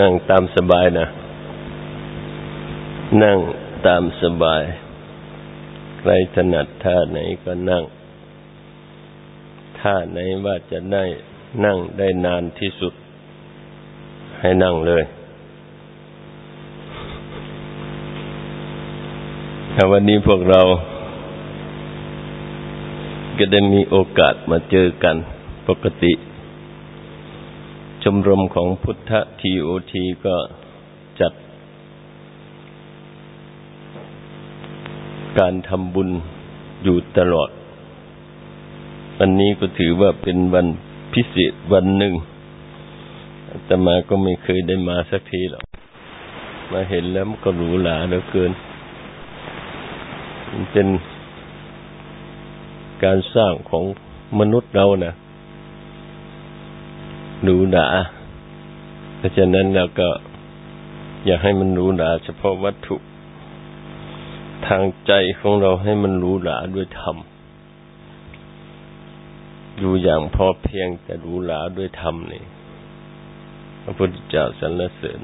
นั่งตามสบายนะ นั่งตามสบาย ใครถนัดท่าไหนก็นั่ง ท่าไหนว่าจะได้นั่งได้นานที่สุด ให้นั่งเลยแต่วันนี้พวกเราก็ได้มีโอกาสมาเจอกันปกติ มรมของพุทธทีโอทีก็จัด การทำบุญอยู่ตลอด วันนี้ก็ถือว่าเป็นวันพิเศษวันหนึ่งแต่มาก็ไม่เคยได้มาสักทีหรอก มาเห็นแล้วมันก็หรูหราเหลือเกิน มันเป็นการสร้างของมนุษย์เรานะ หรูหราเพราะฉะนั้นเราก็อยากให้มันหรูหราเฉพาะวัตถุ ทางใจของเราให้มันหรูหราด้วยธรรมอยู่อย่างพอเพียงแต่หรูหราด้วยธรรมนี่พระพุทธเจ้าสรรเสริญ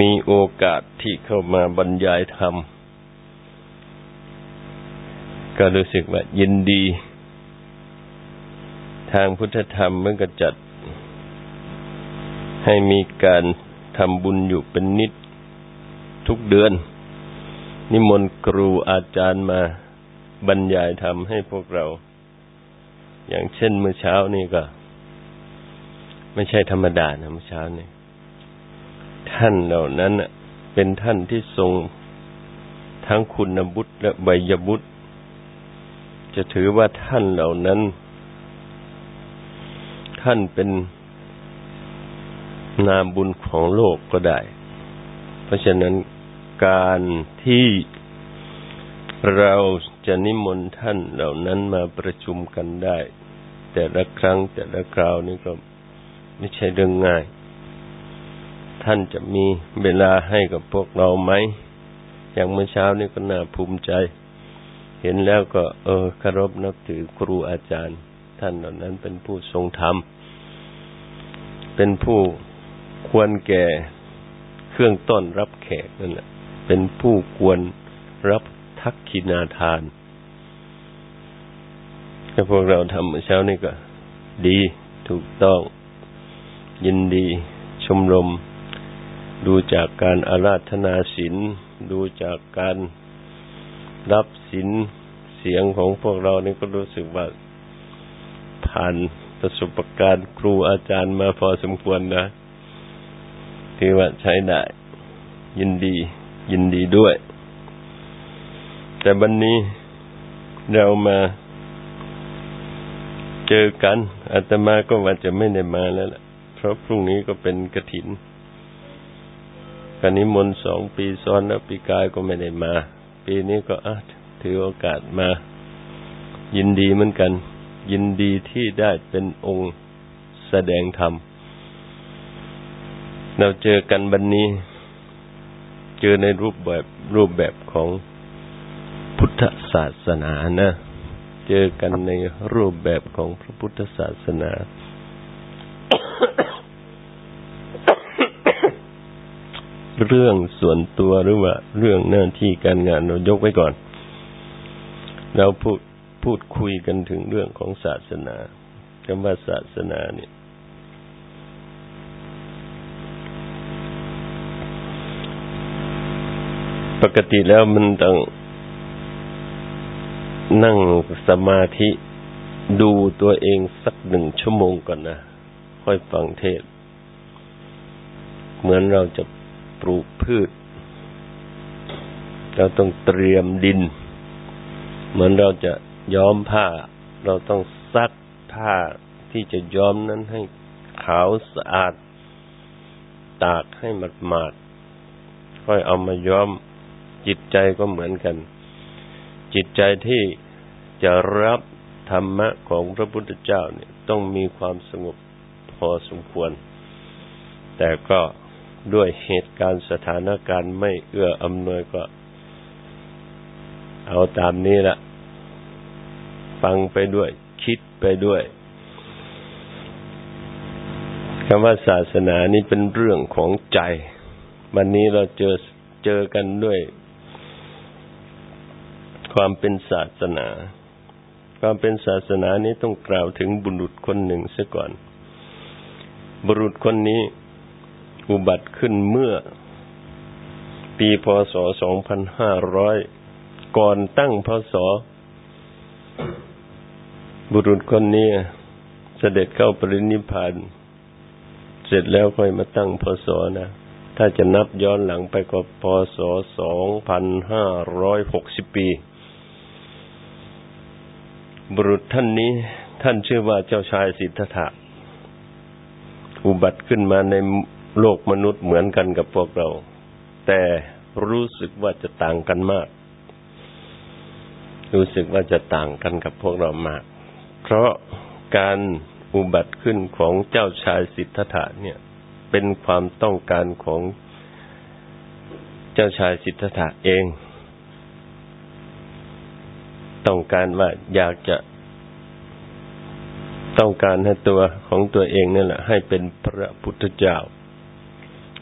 มีโอกาสที่เข้ามาบรรยายธรรม ก็รู้สึกว่ายินดี ทางพุทธธรรมเมื่อก็จัด ให้มีการทำบุญอยู่เป็นนิดทุกเดือน นิมนต์ครูอาจารย์มาบรรยายธรรมให้พวกเรา อย่างเช่นเมื่อเช้านี่ก็ ไม่ใช่ธรรมดานะเมื่อเช้านี่ท่านเหล่านั้นเป็นท่านที่ทรงทั้งคุณบุตรและใบยบุตร จะถือว่าท่านเหล่านั้น ท่านเป็น นามบุญของโลกก็ได้ เพราะฉะนั้นการที่เราจะนิมนต์ท่านเหล่านั้นมาประชุมกันได้ แต่ละครั้งแต่ละคราวนี่ก็ไม่ใช่เรื่องง่าย ท่านจะมีเวลาให้กับพวกเราไหม อย่างเมื่อเช้านี้ก็น่าภูมิใจ เห็นแล้วก็ เออคารพนับถือครูอาจารย์ ท่านเหล่านั้นเป็นผู้ทรงธรรม เป็นผู้ ควรแก่เครื่องต้อนรับแขกนั่นแหละ เป็นผู้ควรรับทักขินาทานถ้าพวกเราทำเมื่อเช้านี้ก็ ดีถูกต้อง ยินดี ชมรม ดูจากการอาราธนาศีลดูจากการรับศีลเสียงของพวกเรานี่ก็รู้สึกว่าผ่านประสบการณ์ครูอาจารย์มาพอสมควรนะ ถือว่าใช้ได้ ยินดี ยินดีด้วย แต่บันนี้เรามาเจอกันอาตมาก็ว่าจะไม่ได้มาแล้วล่ะ เพราะพรุ่งนี้ก็เป็นกระถินกันนี้มนสองปีซ้อนแล้วปีกายก็ไม่ได้มา ปีนี้ก็อะถือโอกาสมา ยินดีเหมือนกัน ยินดีที่ได้เป็นองค์แสดงธรรม เราเจอกันบันนี้ เจอในรูปแบบรูปแบบของพุทธศาสนานะ เจอกันในรูปแบบของพระพุทธศาสนา เรื่องส่วนตัวหรือว่า เรื่องหน้าที่การงานเรายกไว้ก่อน เราพูดพูดคุยกันถึงเรื่องของศาสนาคำว่าศาสนาเนี่ย ปกติแล้วมันต้องนั่งสมาธิดูตัวเองสักหนึ่งชั่วโมงก่อนนะ ค่อยฟังเทศ เหมือนเราจะปลูกพืช เราต้องเตรียมดิน เหมือนเราจะย้อมผ้า เราต้องซักผ้าที่จะย้อมนั้นให้ขาวสะอาด ตากให้หมาดๆค่อยเอามาย้อม จิตใจก็เหมือนกัน จิตใจที่จะรับธรรมะของพระพุทธเจ้าเนี่ยต้องมีความสงบพอสมควร แต่ก็ด้วยเหตุการณ์สถานการณ์ไม่เอื้ออำนวยก็ เอาตามนี้ละฟังไปด้วย คิดไปด้วยคำว่าศาสนานี้เป็นเรื่องของใจ วันนี้เราเจอเจอกันด้วย ความเป็นศาสนา ความเป็นศาสนานี้ต้องกล่าวถึงบุรุษคนหนึ่งเสียก่อน บุรุษคนนี้อุบัติขึ้นเมื่อ ปีพศ 2500 ก่อนตั้งพศ บุรุษคนนี้เสด็จเข้าปรินิพพานเสร็จแล้วค่อยมาตั้งพศนะ ถ้าจะนับย้อนหลังไปก็พศ 2560 ปี บุรุษท่านนี้ท่านชื่อว่าเจ้าชายสิทธัตถะ อุบัติขึ้นมาในโลกมนุษย์เหมือนกันกับพวกเรา แต่รู้สึกว่าจะต่างกันมาก รู้สึกว่าจะต่างกันกับพวกเรามาก เพราะการอุบัติขึ้นของเจ้าชายสิทธัตถะเนี่ย เป็นความต้องการของเจ้าชายสิทธัตถะเอง ต้องการว่าอยากจะต้องการให้ตัวของตัวเองนั่แหละ ให้เป็นพระพุทธเจ้า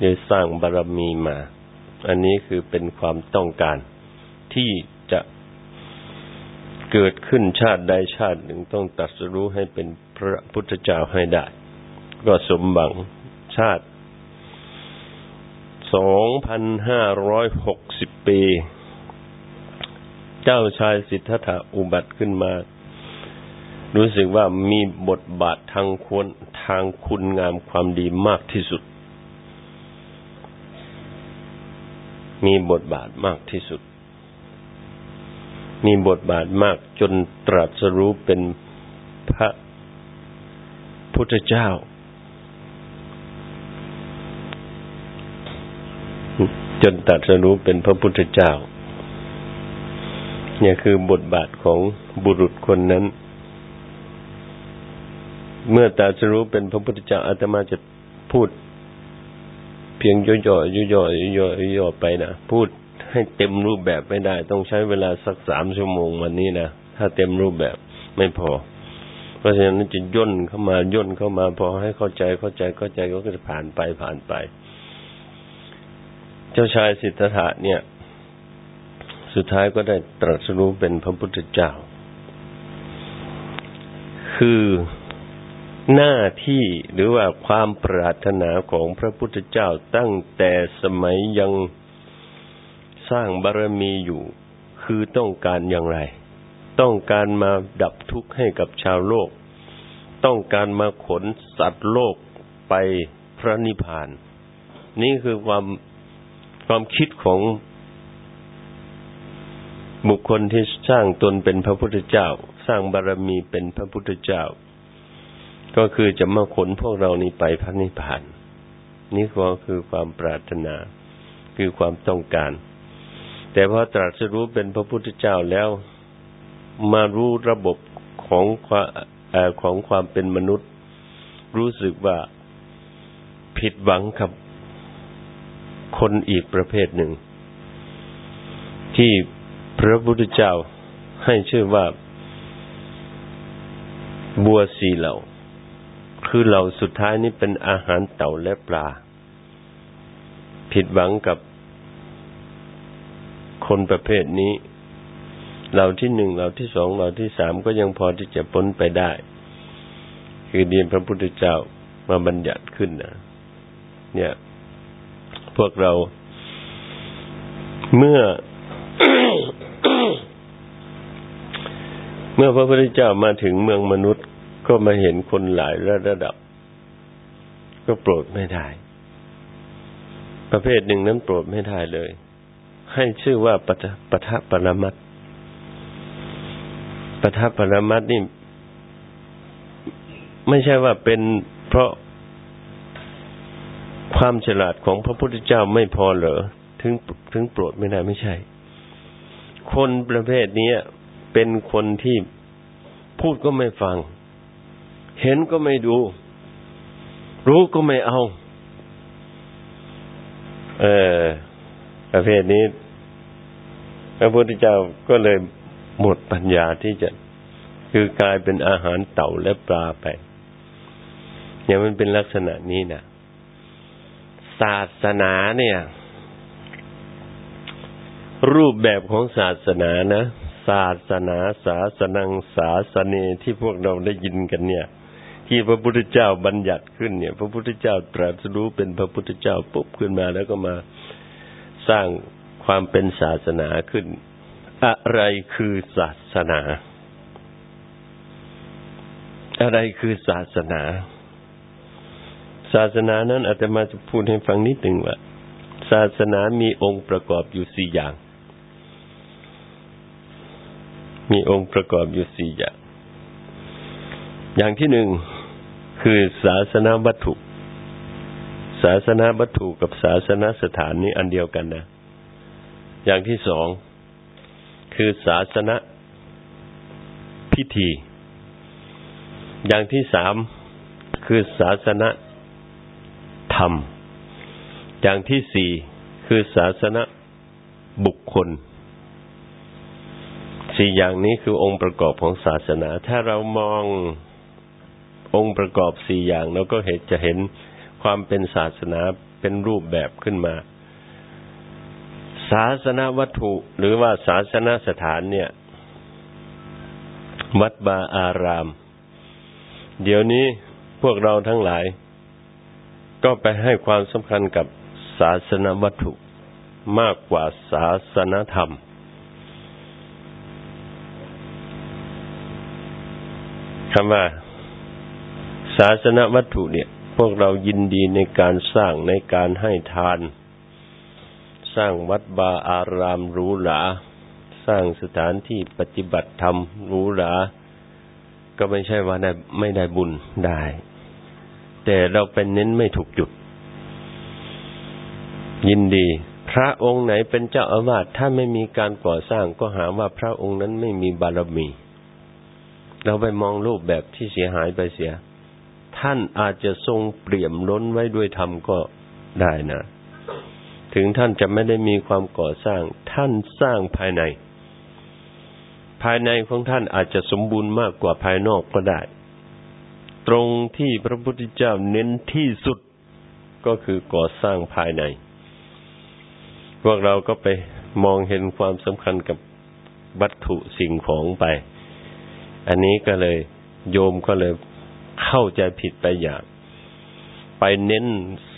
ได้สร้างบารรมีมา อันนี้คือเป็นความต้องการที่จะเกิดขึ้นชาติใดชาติหนึ่งต้องตัดสู้ให้เป็นพระพุทธเจ้าให้ได้ ก็สมบังชาติสองพันห้าร้อยหกสิบปี เจ้าชายสิทธัตถะอุบัติขึ้นมา รู้สึกว่ามีบทบาททางควรทางคุณงามความดีมากที่สุด มีบทบาทมากที่สุด มีบทบาทมากจนตรัสรู้เป็นพระพุทธเจ้าจนตรัสรู้เป็นพระพุทธเจ้า เนี่ยคือบทบาทของบุรุษคนนั้น เมื่อตรัสรู้เป็นพระพุทธเจ้าอาตมาจะพูด เพียงย่อยๆย่อยๆย่อยๆย่อไปนะพูดให้เต็มรูปแบบไม่ได้ ต้องใช้เวลาสักสามชั่วโมงวันนี้นะถ้าเต็มรูปแบบไม่พอ เพราะฉะนั้นจะย่นเข้ามาย่นเข้ามา พอให้เข้าใจเข้าใจเข้าใจก็จะผ่านไปผ่านไป เจ้าชายสิทธัตถะเนี่ย สุดท้ายก็ได้ตรัสรู้เป็นพระพุทธเจ้า คือหน้าที่หรือว่าความปรารถนาของพระพุทธเจ้าตั้งแต่สมัยยังสร้างบารมีอยู่ คือต้องการอย่างไร ต้องการมาดับทุกข์ให้กับชาวโลก ต้องการมาขนสัตว์โลกไปพระนิพพาน นี่คือความความคิดของ บุคคลที่สร้างตนเป็นพระพุทธเจ้า สร้างบารมีเป็นพระพุทธเจ้า ก็คือจะมาขนพวกเรานี้ไปพระนิพพาน นี่ก็คือความปรารถนา คือความต้องการ แต่พอตรัสรู้เป็นพระพุทธเจ้าแล้ว มารู้ระบบของความของความเป็นมนุษย์ รู้สึกว่าผิดหวังกับคนอีกประเภทหนึ่ง ที่ พระพุทธเจ้าให้ชื่อว่า บัวสีเหล่า คือเหล่าสุดท้ายนี้เป็นอาหารเต่าและปลา ผิดหวังกับคนประเภทนี้เหล่าที่หนึ่งเหล่าที่สองเหล่าที่สามก็ยังพอที่จะพ้นไปได้ คือเดียนพระพุทธเจ้ามาบัญญัติขึ้นนะเนี่ย พวกเราเมื่อ เมื่อพระพุทธเจ้ามาถึงเมืองมนุษย์ก็มาเห็นคนหลายระดับ ก็โปรดไม่ได้ ประเภทหนึ่งนั้นโปรดไม่ได้เลย ให้ชื่อว่าปทปทปรมัตปทปรมัตนี่ ไม่ใช่ว่าเป็นเพราะความฉลาดของพระพุทธเจ้าไม่พอเหรอ ถึงถึงโปรดไม่ได้ไม่ใช่ คนประเภทนี้ เป็นคนที่พูดก็ไม่ฟัง เห็นก็ไม่ดู รู้ก็ไม่เอา เออประเภทนี้พระพุทธเจ้าก็เลยหมดปัญญาที่จะคือกลายเป็นอาหารเต่าและปลาไปเนี่ยมันเป็นลักษณะนี้นะศาสนาเนี่ย รูปแบบของศาสนานะ ศาสนาศาสนังศาสเนที่พวกเราได้ยินกันเนี่ย ที่พระพุทธเจ้าบัญญัติขึ้นเนี่ย พระพุทธเจ้าตรัสรู้เป็นพระพุทธเจ้าปุ๊บขึ้นมาแล้วก็มาสร้างความเป็นศาสนาขึ้น อะไรคือศาสนา อะไรคือศาสนา ศาสนานั้นอาจจะมาจะพูดให้ฟังนิดหนึ่งว่า ศาสนามีองค์ประกอบอยู่สี่อย่าง มีองค์ประกอบอยู่สี่อย่าง อย่างที่หนึ่งคือศาสนาวัตถุ ศาสนาวัตถุกับศาสนาสถานนี้อันเดียวกันนะ อย่างที่สองคือศาสนาพิธี อย่างที่สามคือศาสนาธรรม อย่างที่สี่คือศาสนาบุคคล สี่อย่างนี้คือองค์ประกอบของศาสนา ถ้าเรามององค์ประกอบสี่อย่างเราก็เห็นจะเห็นความเป็นศาสนาเป็นรูปแบบขึ้นมา ศาสนาวัตถุ หรือว่าศาสนาสถานเนี่ย วัดบาอาราม เดี๋ยวนี้พวกเราทั้งหลาย ก็ไปให้ความสำคัญกับศาสนาวัตถุมากกว่าศาสนาธรรม คำว่า ศาสนาวัตถุเนี่ย พวกเรายินดีในการสร้างในการให้ทาน สร้างวัดบาอารามหรูหราสร้างสถานที่ปฏิบัติธรรมหรูหราก็ไม่ใช่ว่าได้ไม่ได้บุญได้ แต่เราเป็นเน้นไม่ถูกจุด ยินดี พระองค์ไหนเป็นเจ้าอาวาสถ้าไม่มีการก่อสร้างก็หาว่าพระองค์นั้นไม่มีบารมี เราไปมองรูปแบบที่เสียหายไปเสีย ท่านอาจจะทรงเปลี่ยมล้นไว้ด้วยธรรมก็ได้นะ ถึงท่านจะไม่ได้มีความก่อสร้าง ท่านสร้างภายใน ภายในของท่านอาจจะสมบูรณ์มากกว่าภายนอกก็ได้ ตรงที่พระพุทธเจ้าเน้นที่สุดก็คือก่อสร้างภายใน พวกเราก็ไปมองเห็นความสำคัญกับวัตถุสิ่งของไป อันนี้ก็เลยโยมก็เลยเข้าใจผิดไปอย่าง ไปเน้น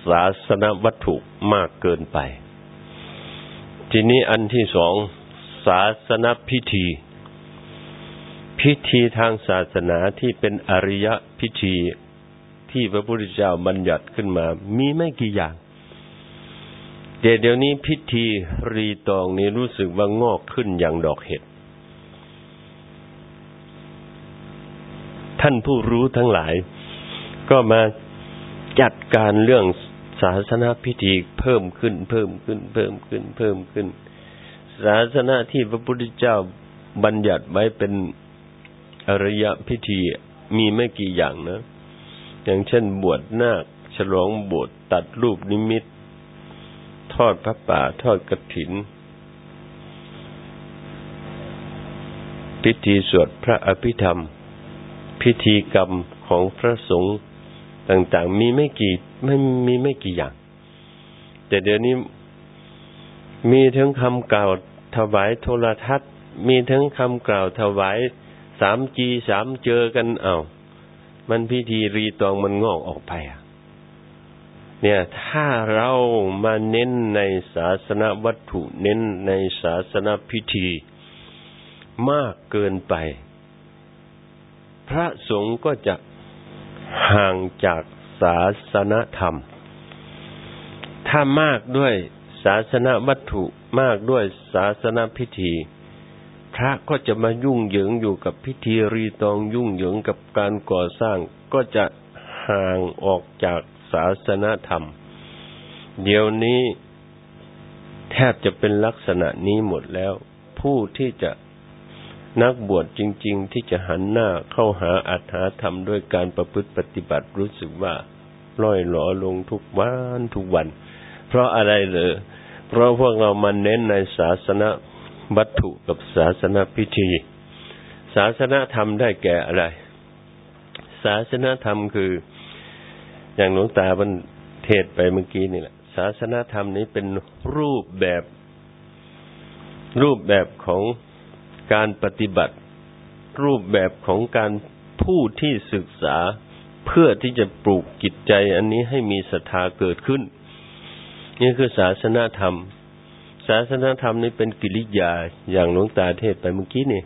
ศาสนวัตถุมากเกินไป ทีนี้อันที่สองศาสนพิธี พิธีทางศาสนาที่เป็นอริยพิธีที่พระพุทธเจ้าบัญญัติขึ้นมา มีไม่กี่อย่างแต่เดี๋ยวนี้พิธีรีตองนี้รู้สึกว่างอกขึ้นอย่างดอกเห็ด ท่านผู้รู้ทั้งหลาย ก็มาจัดการเรื่องศาสนาพิธีเพิ่มขึ้น เพิ่มขึ้น เพิ่มขึ้น เพิ่มขึ้น ศาสนาที่พระพุทธเจ้าบัญญัติไว้เป็นอริยพิธีมีไม่กี่อย่างนะ อย่างเช่น บวชนาค ฉลองบวชตัดรูปนิมิต ทอดพระป่า ทอดกระถิน พิธีสวดพระอภิธรรม พิธีกรรมของพระสงฆ์ต่างๆ มีไม่กี่ไม่มีไม่กี่อย่าง แต่เดี๋ยวนี้มีทั้งคำกล่าวถวายโทรทัศน์ มีทั้งคำกล่าวถวายสามจีสามเจอกันเอา้ามันพิธีรีตองมันงอกออกไปอะ เนี่ย ถ้าเรามาเน้นในศาสนาวัตถุเน้นในศาสนาพิธี มากเกินไป พระสงฆ์ก็จะห่างจากศาสนธรรม ถ้ามากด้วยศาสนวัตถุมากด้วยศาสนพิธี พระก็จะมายุ่งเหยิงอยู่กับพิธีรีตองยุ่งเหยิงกับการก่อสร้าง ก็จะห่างออกจากศาสนธรรม เดี๋ยวนี้แทบจะเป็นลักษณะนี้หมดแล้ว ผู้ที่จะ นักบวชจริง ๆ ที่จะหันหน้าเข้าหาอัตถาธรรมด้วยการประพฤติปฏิบัติรู้สึกว่าล่อยหลอลงทุกวันทุกวัน เพราะอะไรเลย เพราะพวกเรามันเน้นในศาสนาวัตถุกับศาสนาพิธี ศาสนาธรรมได้แก่อะไร ศาสนาธรรมคือ อย่างหลวงตาบันเทศไปเมื่อกี้นี่แหละ ศาสนาธรรมนี้เป็นรูปแบบ รูปแบบของ การปฏิบัติ รูปแบบของการผู้ที่ศึกษาเพื่อที่จะปลูกจิตใจ อันนี้ให้มีศรัทธาเกิดขึ้น นี่คือศาสนาธรรม ศาสนาธรรมนี้เป็นกิริยาอย่างหลวงตาเทศไปเมื่อกี้นี่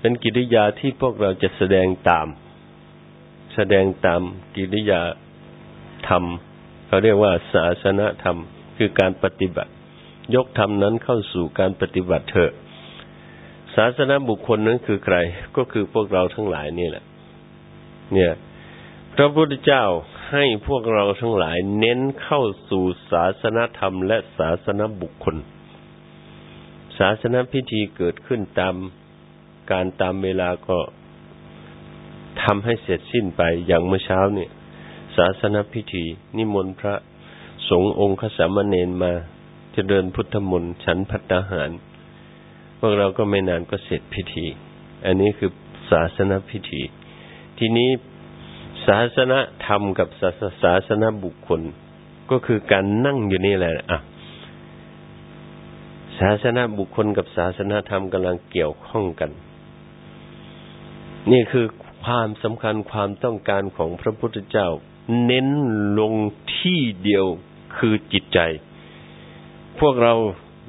เป็นกิริยาที่พวกเราจะแสดงตาม แสดงตามกิริยาธรรมเขาเรียกว่าศาสนาธรรม คือการปฏิบัติ ยกธรรมนั้นเข้าสู่การปฏิบัติเถอะ ศาสนาบุคคลนั้นคือใคร ก็คือพวกเราทั้งหลายนี่แหละ เนี่ย พระพุทธเจ้าให้พวกเราทั้งหลายเน้นเข้าสู่ศาสนธรรม และศาสนบุคคล ศาสนพิธีเกิดขึ้นตามการตามเวลาก็ทำให้เสร็จสิ้นไปอย่างเมื่อเช้าเนี่ย ศาสนพิธี นิมนต์พระสงฆ์องค์ขสามเณรมาจเจริญพุทธมนต์ฉันพัตตาหาร พวกเราก็ไม่นานก็เสร็จพิธี อันนี้คือศาสนพิธี ทีนี้ศาสนาธรรมกับศาสศาสนาบุคคล ก็คือการนั่งอยู่นี่แหละอะศาสนาบุคคลกับศาสนาธรรมกำลังเกี่ยวข้องกัน นี่คือความสำคัญความต้องการของพระพุทธเจ้า เน้นลงที่เดียวคือจิตใจ พวกเรา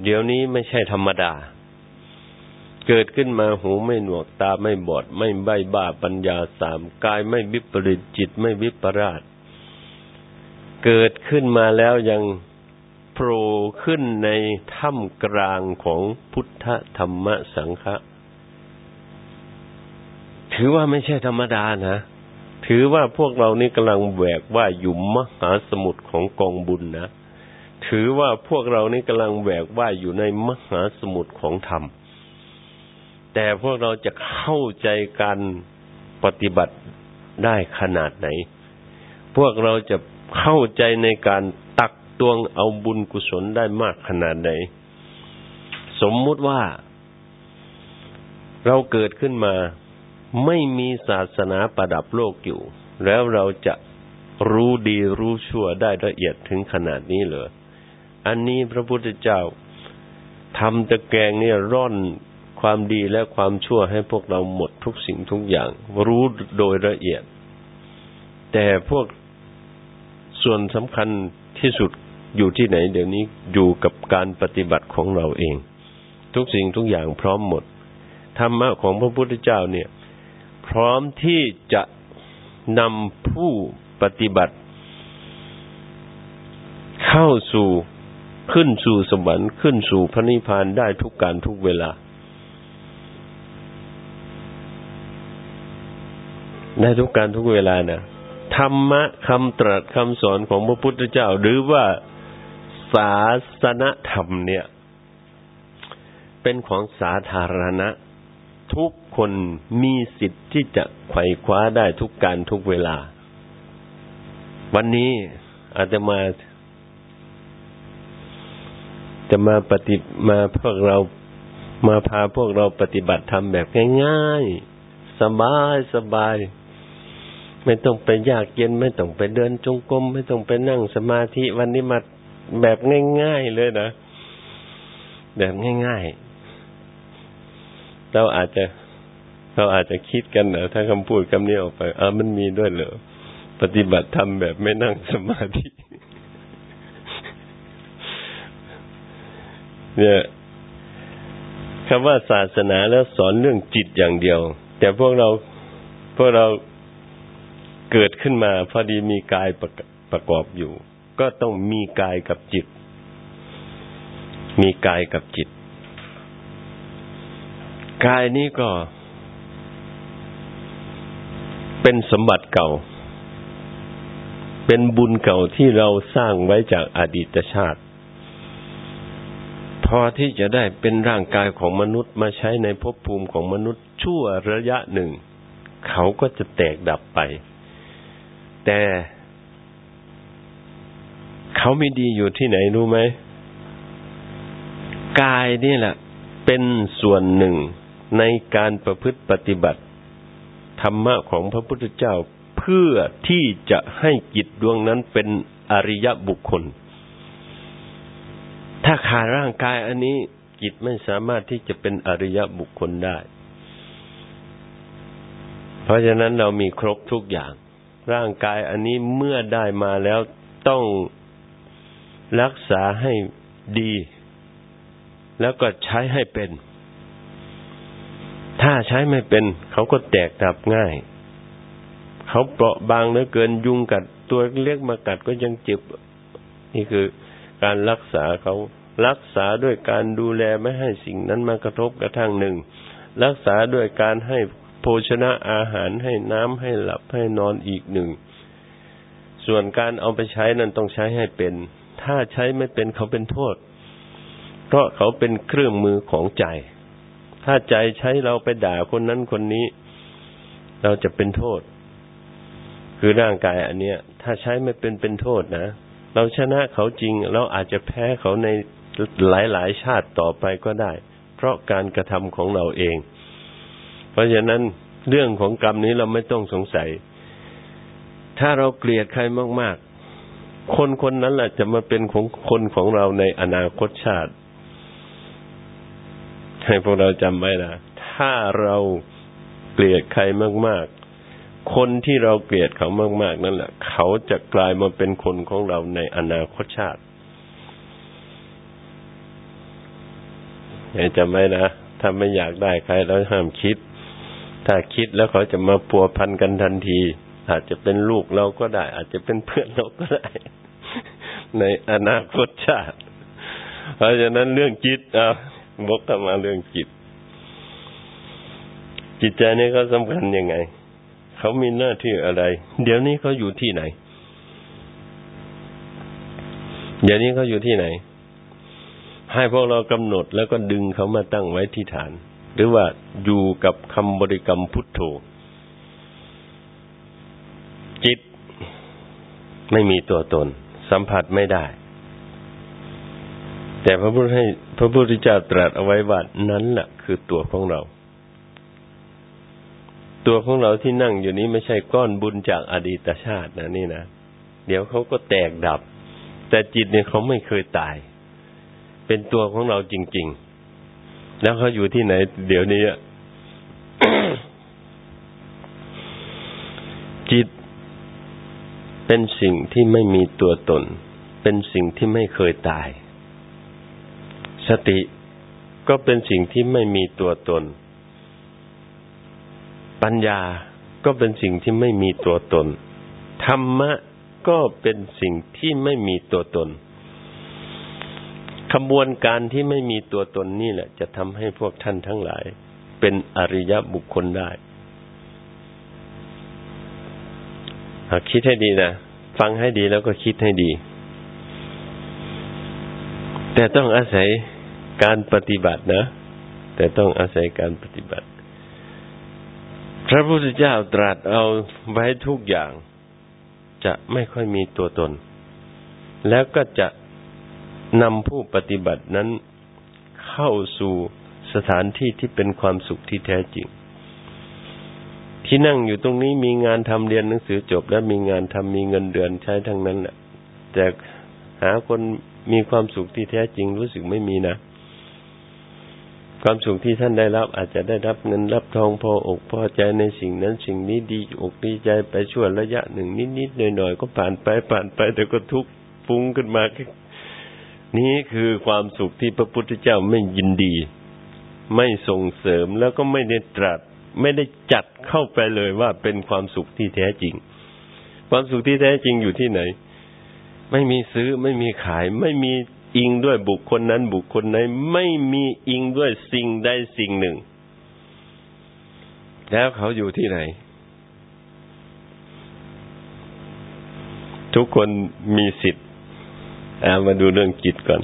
เดี๋ยวนี้ไม่ใช่ธรรมดา เกิดขึ้นมาหูไม่หนวกตาไม่บอด ไม่ใบบ้าปัญญาสามกายไม่วิปริตจิตไม่วิปราช เกิดขึ้นมาแล้วยังโผล่ขึ้นในถ้ำกลางของพุทธธรรมสังฆะถือว่าไม่ใช่ธรรมดานะ ถือว่าพวกเรานี่กำลังแหวกว่าอยู่มหาสมุทรของกองบุญนะ ถือว่าพวกเรานี่กำลังแหวกว่าอยู่ในมหาสมุทรของธรรม แต่พวกเราจะเข้าใจการปฏิบัติได้ขนาดไหน พวกเราจะเข้าใจในการตักตวงเอาบุญกุศลได้มากขนาดไหน สมมุติว่า เราเกิดขึ้นมาไม่มีศาสนาประดับโลกอยู่ แล้วเราจะรู้ดีรู้ชั่วได้ละเอียดถึงขนาดนี้เหรอ อันนี้พระพุทธเจ้าทำตะแกรงเนี่ยร่อน ความดีและความชั่วให้พวกเราหมดทุกสิ่งทุกอย่าง รู้โดยละเอียด แต่พวกส่วนสำคัญที่สุดอยู่ที่ไหน เดี๋ยวนี้อยู่กับการปฏิบัติของเราเอง ทุกสิ่งทุกอย่างพร้อมหมดธรรมะของพระพุทธเจ้าเนี่ย พร้อมที่จะนำผู้ปฏิบัติ เข้าสู่ขึ้นสู่สวรรค์ขึ้นสู่พระนิพพานได้ทุกการทุกเวลา ได้ทุกการทุกเวลานะธรรมะคำตรัสคำสอนของพระพุทธเจ้า หรือว่าศาสนธรรมเนี่ย เป็นของสาธารณะ ทุกคนมีสิทธิ์ที่จะไขว่คว้าได้ทุกการทุกเวลา วันนี้อาจจะมา จะมาปฏิมาพวกเรามาพาพวกเราปฏิบัติธรรมแบบง่าย ๆ สบายสบาย ไม่ต้องไปยากเย็นไม่ต้องไปเดินจงกรมไม่ต้องไปนั่งสมาธิวันนี้มาแบบง่ายๆเลยนะแบบง่ายๆ เราอาจจะเราอาจจะคิดกันนะถ้าคำพูดคำนี้ออกไปอ่ามันมีด้วยเหรอปฏิบัติธรรมแบบไม่นั่งสมาธิ เนี่ยคำว่าศาสนาแล้วสอนเรื่องจิตอย่างเดียว แต่พวกเราพวกเรา เกิดขึ้นมา พอดีมีกายประประกอบอยู่ ก็ต้องมีกายกับจิต มีกายกับจิต กายนี้ก็ เป็นสมบัติเก่า เป็นบุญเก่าที่เราสร้างไว้จากอดีตชาติ พอที่จะได้เป็นร่างกายของมนุษย์มาใช้ในภพภูมิของมนุษย์ชั่วระยะหนึ่ง เขาก็จะแตกดับไป แต่เขาไม่ดีอยู่ที่ไหนรู้ไหมกายนี่แหละ เป็นส่วนหนึ่งในการประพฤติปฏิบัติ ธรรมะของพระพุทธเจ้าเพื่พื่อที่จะให้จิตดวงนั้นเป็นอริยบุคคล ถ้าขาดร่างกายอันนี้จิตไม่สามารถที่จะเป็นอริยบุคคลได้ เพราะฉะนั้นเรามีครบทุกอย่าง ร่างกายอันนี้เมื่อได้มาแล้วต้องรักษาให้ดี แล้วก็ใช้ให้เป็น ถ้าใช้ไม่เป็น เขาก็แตกดับง่าย เขาเปราะบางเหลือเกินยุงกัดตัวเล็กมากัดก็ยังเจ็บ นี่คือการรักษาเขารักษาด้วยการดูแลไม่ให้สิ่งนั้นมากระทบกระทั่งหนึ่ง รักษาด้วยการให้ โภชนะอาหารให้น้ำให้หลับให้นอนอีกหนึ่ง ส่วนการเอาไปใช้นั้นต้องใช้ให้เป็น ถ้าใช้ไม่เป็นเขาเป็นโทษ เพราะเขาเป็นเครื่องมือของใจ ถ้าใจใช้เราไปด่าคนนั้นคนนี้ เราจะเป็นโทษ คือร่างกายอันเนี้ย ถ้าใช้ไม่เป็นเป็นโทษนะ เราชนะเขาจริง เราอาจจะแพ้เขาในหลายหลายชาติต่อไปก็ได้ เพราะการกระทำของเราเอง เพราะฉะนั้นเรื่องของกรรมนี้เราไม่ต้องสงสัย ถ้าเราเกลียดใครมาก ๆ คนคนนั้นแหละจะมาเป็นของคนของเราในอนาคตชาติ ให้พวกเราจำไว้นะ ถ้าเราเกลียดใครมาก ๆ คนที่เราเกลียดเขามาก ๆ นั่นแหละ เขาจะกลายมาเป็นคนของเราในอนาคตชาติจำไว้นะ ถ้าไม่อยากได้ใครแล้วห้ามคิด ถ้าคิดแล้วเขาจะมาปัวพันกันทันที อาจจะเป็นลูกเราก็ได้ อาจจะเป็นเพื่อนเราก็ได้ ในอนาคตชาติ เพราะฉะนั้นเรื่องจิตอะบกมาเรื่องจิต จิตใจนี่เขาสำคัญยังไง เขามีหน้าที่อะไร เดี๋ยวนี้เขาอยู่ที่ไหน เดี๋ยวนี้เขาอยู่ที่ไหน ให้พวกเรากำหนดแล้วก็ดึงเขามาตั้งไว้ที่ฐาน หรือว่าอยู่กับคำบริกรรมพุทโธ จิตไม่มีตัวตน สัมผัสไม่ได้ แต่พระพุทธให้ พระพุทธเจ้าตรัสเอาไว้ว่านั้นแหละคือตัวของเรา ตัวของเราที่นั่งอยู่นี้ไม่ใช่ก้อนบุญจากอดีตชาตินะนี่นะ เดี๋ยวเขาก็แตกดับ แต่จิตเนี่ยเขาไม่เคยตาย เป็นตัวของเราจริง ๆ แล้วเขาอยู่ที่ไหน เดี๋ยวนี้จิต เป็นสิ่งที่ไม่มีตัวตน เป็นสิ่งที่ไม่เคยตาย สติก็เป็นสิ่งที่ไม่มีตัวตน ปัญญาก็เป็นสิ่งที่ไม่มีตัวตน ธรรมะก็เป็นสิ่งที่ไม่มีตัวตน ขบวนการที่ไม่มีตัวตนนี่แหละ จะทำให้พวกท่านทั้งหลาย เป็นอริยบุคคลได้หากคิดให้ดีนะ ฟังให้ดีแล้วก็คิดให้ดี แต่ต้องอาศัยการปฏิบัตินะ แต่ต้องอาศัยการปฏิบัติ พระพุทธเจ้าตรัสเอาไว้ทุกอย่าง จะไม่ค่อยมีตัวตน แล้วก็จะ นำผู้ปฏิบัตินั้นเข้าสู่สถานที่ที่เป็นความสุขที่แท้จริง ที่นั่งอยู่ตรงนี้มีงานทำเรียนหนังสือจบ แล้วมีงานทำมีเงินเดือนใช้ทั้งนั้นแหละแต่หาคนมีความสุขที่แท้จริงรู้สึกไม่มีนะ ความสุขที่ท่านได้รับอาจจะได้รับเงินรับทองพออกพอใจในสิ่งนั้นสิ่งนี้ดีอกดีใจไปช่วระยะหนึ่งนิดๆหน่อยๆก็ผ่านไปผ่านไปแต่ก็ทุกข์ฟุ้งขึ้นมา นี้คือความสุขที่พระพุทธเจ้าไม่ยินดี ไม่ส่งเสริมแล้วก็ไม่ได้ตรัส ไม่ได้จัดเข้าไปเลยว่าเป็นความสุขที่แท้จริง ความสุขที่แท้จริงอยู่ที่ไหน ไม่มีซื้อไม่มีขาย ไม่มีอิงด้วยบุคคลนั้นบุคคลไหนไม่มีอิงด้วยสิ่งใดสิ่งหนึ่ง แล้วเขาอยู่ที่ไหน ทุกคนมีสิทธิ อามาดูเรื่องจิตก่อน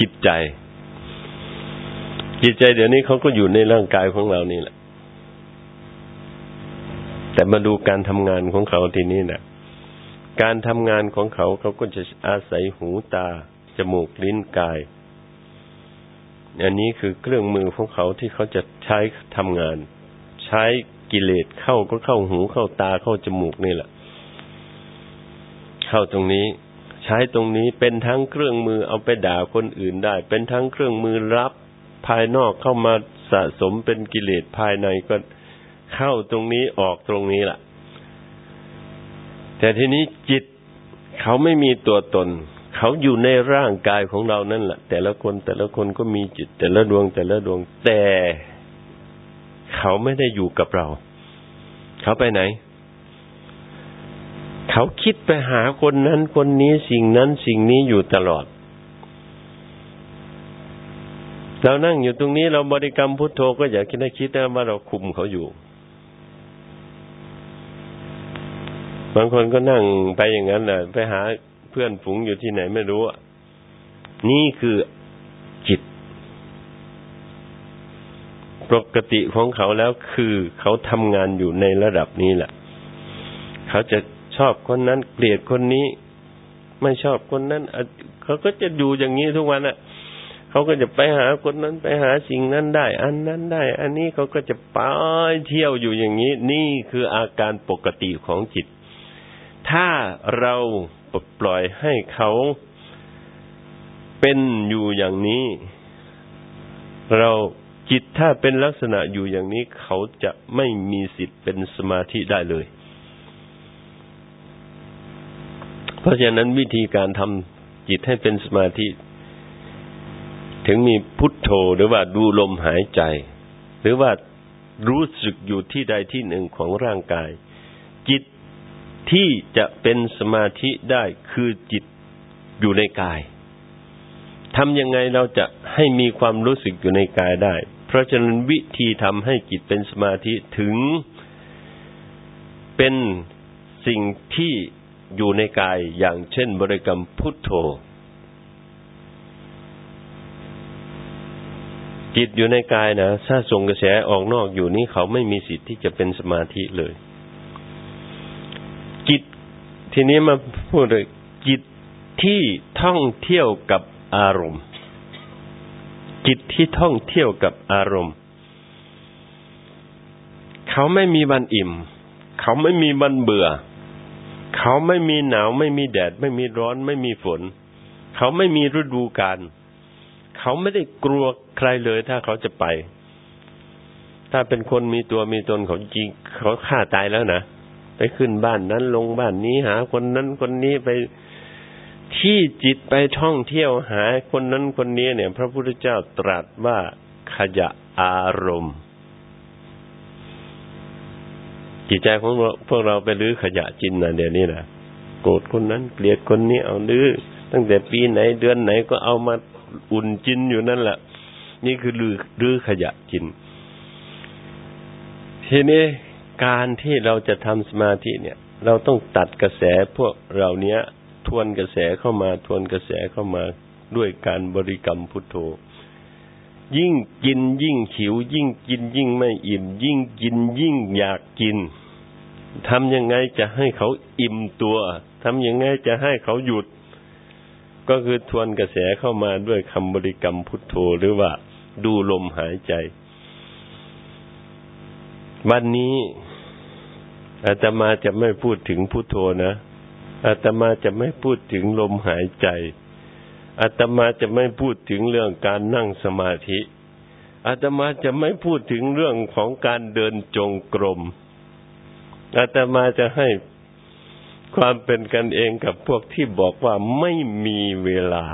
จิตใจ จิตใจเดี๋ยวนี้เขาก็อยู่ในร่างกายของเรานี่แหละ แต่มาดูการทำงานของเขาทีนี้นะการทำงานของเขาเขาก็จะอาศัยหูตา จมูกลิ้นกาย อันนี้คือเครื่องมือของเขาที่เขาจะใช้ทำงาน ใช้กิเลสเข้าก็เข้าหูเข้าตาเข้าจมูกนี่แหละ เข้าตรงนี้ ใช้ตรงนี้เป็นทั้งเครื่องมือเอาไปด่าคนอื่นได้ เป็นทั้งเครื่องมือรับภายนอกเข้ามาสะสมเป็นกิเลสภายในก็เข้าตรงนี้ออกตรงนี้ล่ะ แต่ทีนี้จิตเขาไม่มีตัวตน เขาอยู่ในร่างกายของเรานั่นแหละ แต่ละคนแต่ละคนก็มีจิต แต่ละดวงแต่ละดวงแต่เขาไม่ได้อยู่กับเรา เขาไปไหน เขาคิดไปหาคนนั้นคนนี้สิ่งนั้นสิ่งนี้อยู่ตลอด เรานั่งอยู่ตรงนี้เราบริกรรมพุทโธก็อย่าคิดให้คิดนะว่าเราคุมเขาอยู่ บางคนก็นั่งไปอย่างนั้นแหละไปหาเพื่อนฝูงอยู่ที่ไหนไม่รู้นี่คือจิต ปกติของเขาแล้วคือเขาทำงานอยู่ในระดับนี้แหละ เขาจะ ชอบคนนั้นเกลียดคนนี้ ไม่ชอบคนนั้นเขาก็จะดูอย่างนี้ทุกวันอะเขาก็จะไปหาคนนั้นไปหาสิ่งนั้นได้ อันนั้นได้ อันนี้เขาก็จะไปเที่ยวอยู่อย่างนี้ นี่คืออาการปกติของจิต ถ้าเราปล่อยให้เขาเป็นอยู่อย่างนี้ เราจิตถ้าเป็นลักษณะอยู่อย่างนี้ เขาจะไม่มีสิทธิ์เป็นสมาธิได้เลย เพราะฉะนั้นวิธีการทำจิตให้เป็นสมาธิ ถึงมีพุทโธหรือว่าดูลมหายใจ หรือว่ารู้สึกอยู่ที่ใดที่หนึ่งของร่างกาย จิตที่จะเป็นสมาธิได้คือจิตอยู่ในกายทำยังไงเราจะให้มีความรู้สึกอยู่ในกายได้ เพราะฉะนั้นวิธีทำให้จิตเป็นสมาธิถึงเป็นสิ่งที่ อยู่ในกายอย่างเช่นบริกรรมพุทโธ จิตอยู่ในกายนะถ้าส่งกระแสออกนอกอยู่นี้เขาไม่มีสิทธิ์ที่จะเป็นสมาธิเลย จิตทีนี้มาพูดเลยจิตที่ท่องเที่ยวกับอารมณ์ จิตที่ท่องเที่ยวกับอารมณ์ เขาไม่มีวันอิ่ม เขาไม่มีวันเบื่อเเขาไม่มีหนาวไม่มีแดด ไม่มีร้อน ไม่มีฝน เขาไม่มีฤดูกาลเขาไม่ได้กลัวใครเลยถ้าเขาจะไป ถ้าเป็นคนมีตัวมีตนเขาจริงเขาฆ่าตายแล้วนะไปขึ้นบ้านนั้นลงบ้านนี้หา คนนั้นคนนี้ไปที่จิตไปท่องเที่ยวหาคนนั้นคนนี้เนี่ย พระพุทธเจ้าตรัสว่าขยะอารมณ์ จิตใจของพวกเราไปลื้อขยะจินนะเดี๋ยวนี้นะโกรธคนนั้นเกลียดคนนี้เอาลื้อตั้งแต่ปีไหนเดือนไหนก็เอามาอุ่นจินอยู่นั่นแหละนี่คือลื้อลื้อขยะจิน ทีนี้การที่เราจะทำสมาธิเนี่ย เราต้องตัดกระแสพวกเราเนี้ย ทวนกระแสเข้ามาทวนกระแสเข้ามาด้วยการบริกรรมพุทโธ ยิ่งกินยิ่งหิว ยิ่งกินยิ่งไม่อิ่ม ยิ่งกินยิ่งอยากกินทำยังไงจะให้เขาอิ่มตัวทำยังไงจะให้เขาหยุด ก็คือทวนกระแสเข้ามาด้วยคำบริกรรมพุทโธหรือว่า ดูลมหายใจ วันนี้อาตมาจะไม่พูดถึงพุทโธนะอาตมาจะไม่พูดถึงลมหายใจ อาตมาจะไม่พูดถึงเรื่องการนั่งสมาธิอาตมาจะไม่พูดถึงเรื่องของการเดินจงกรมอาตมาจะให้ความเป็นกันเองกับพวกที่บอกว่าไม่มีเวลา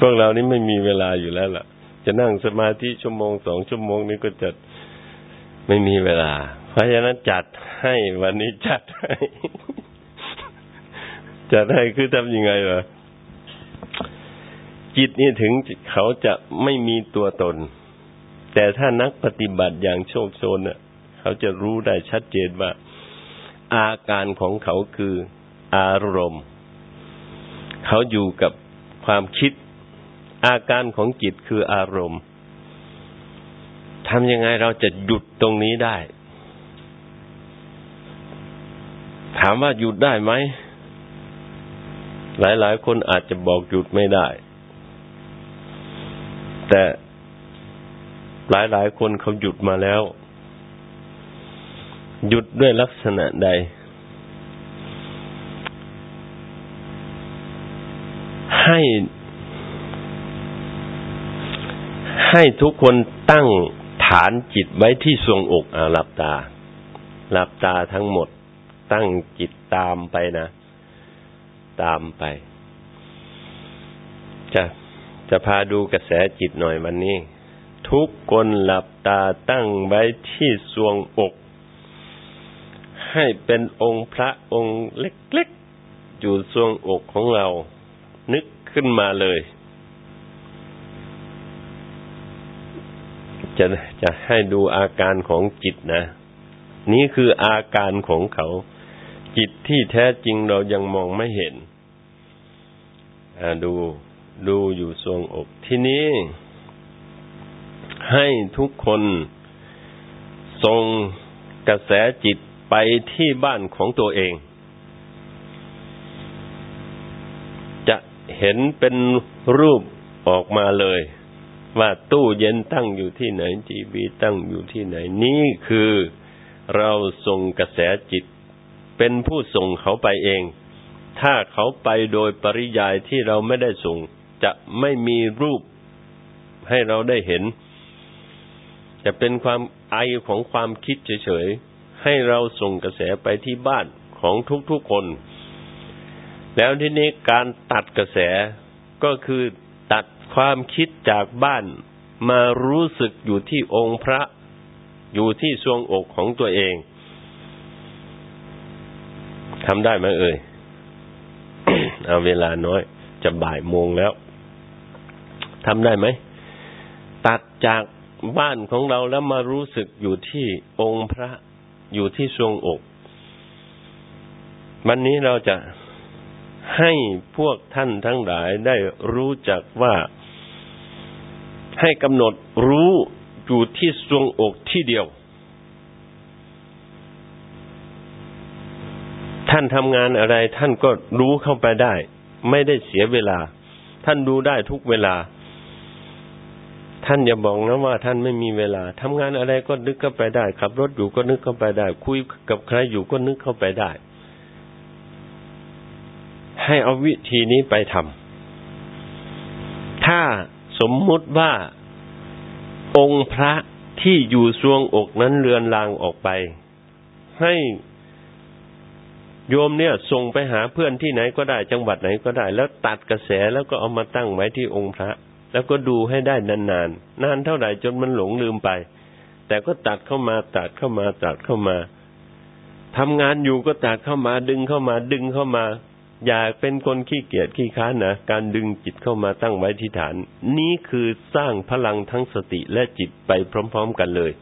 พวกเรานี่ไม่มีเวลาอยู่แล้วล่ะ จะนั่งสมาธิชั่วโมงสองชั่วโมงนี้ก็จะไม่มีเวลา เพราะฉะนั้นจัดให้วันนี้จัดให้ จัดให้คือทำยังไงล่ะจิตนี่ถึงเขาจะไม่มีตัวตน แต่ถ้านักปฏิบัติอย่างโชคโชนน่ะ เขาจะรู้ได้ชัดเจนว่า อาการของเขาคืออารมณ์ เขาอยู่กับความคิด อาการของจิตคืออารมณ์ทำยังไงเราจะหยุดตรงนี้ได้ ถามว่าหยุดได้ไหม หลายๆ คนอาจจะบอกหยุดไม่ได้ แต่หลายหลายคนเขาหยุดมาแล้ว หยุดด้วยลักษณะใด ให้ให้ทุกคนตั้งฐานจิตไว้ที่ทรวงอกอาหลับตา หลับตาทั้งหมด ตั้งจิตตามไปนะ ตามไป จะจะพาดูกระแสจิตหน่อยวันนี้ ทุกคนหลับตาตั้งไว้ที่ทรวงอก ให้เป็นองค์พระองค์เล็กๆ อยู่ทรวงอกของเรา นึกขึ้นมาเลย จะจะให้ดูอาการของจิตนะ นี่คืออาการของเขา จิตที่แท้จริงเรายังมองไม่เห็นดูดูอยู่ทรงอก ที่นี้ให้ทุกคนส่งกระแสจิตไปที่บ้านของตัวเอง จะเห็นเป็นรูปออกมาเลย ว่าตู้เย็นตั้งอยู่ที่ไหนทีวีตั้งอยู่ที่ไหน นี่คือเราส่งกระแสจิต เป็นผู้ส่งเขาไปเอง ถ้าเขาไปโดยปริยายที่เราไม่ได้ส่ง จะไม่มีรูปให้เราได้เห็น จะเป็นความไอของความคิดเฉยๆ ให้เราส่งกระแสไปที่บ้านของทุกๆคน แล้วทีนี้การตัดกระแสก็คือตัดความคิดจากบ้านมารู้สึกอยู่ที่องค์พระ อยู่ที่ทรวงอกของตัวเอง ทำได้ไหมเอ่ย เอาเวลาน้อย จะบ่ายโมงแล้วทำได้ไหม ตัดจากบ้านของเราแล้วมารู้สึกอยู่ที่องค์พระอยู่ที่ทรวงอก วันนี้เราจะให้พวกท่านทั้งหลายได้รู้จักว่าให้กำหนดรู้อยู่ที่ทรวงอกที่เดียว ท่านทำงานอะไร ท่านก็รู้เข้าไปได้ ไม่ได้เสียเวลา ท่านดูได้ทุกเวลา ท่านอย่าบอกนะว่า ท่านไม่มีเวลาทำงานอะไรก็นึกเข้าไปได้ขับรถอยู่ก็นึกเข้าไปได้ คุยกับใครอยู่ก็นึกเข้าไปได้ ให้เอาวิธีนี้ไปทำถ้าสมมุติว่าองค์พระที่อยู่ทรวงอกนั้นเลือนลางออกไป ให้ โยมเนี่ยส่งไปหาเพื่อนที่ไหนก็ได้จังหวัดไหนก็ได้ แล้วตัดกระแสแล้วก็เอามาตั้งไว้ที่องค์พระ แล้วก็ดูให้ได้นานๆนนานเท่าไหร่จนมันหลงลืมไป แต่ก็ตัดเข้ามาตัดเข้ามาตัดเข้ามาทำงานอยู่ก็ตัดเข้ามาดึงเข้ามาดึงเข้ามา อย่าเป็นคนขี้เกียจขี้ค้านนะการดึงจิตเข้ามาตั้งไว้ที่ฐาน นี้คือสร้างพลังทั้งสติและจิตไปพร้อม ๆ กันเลย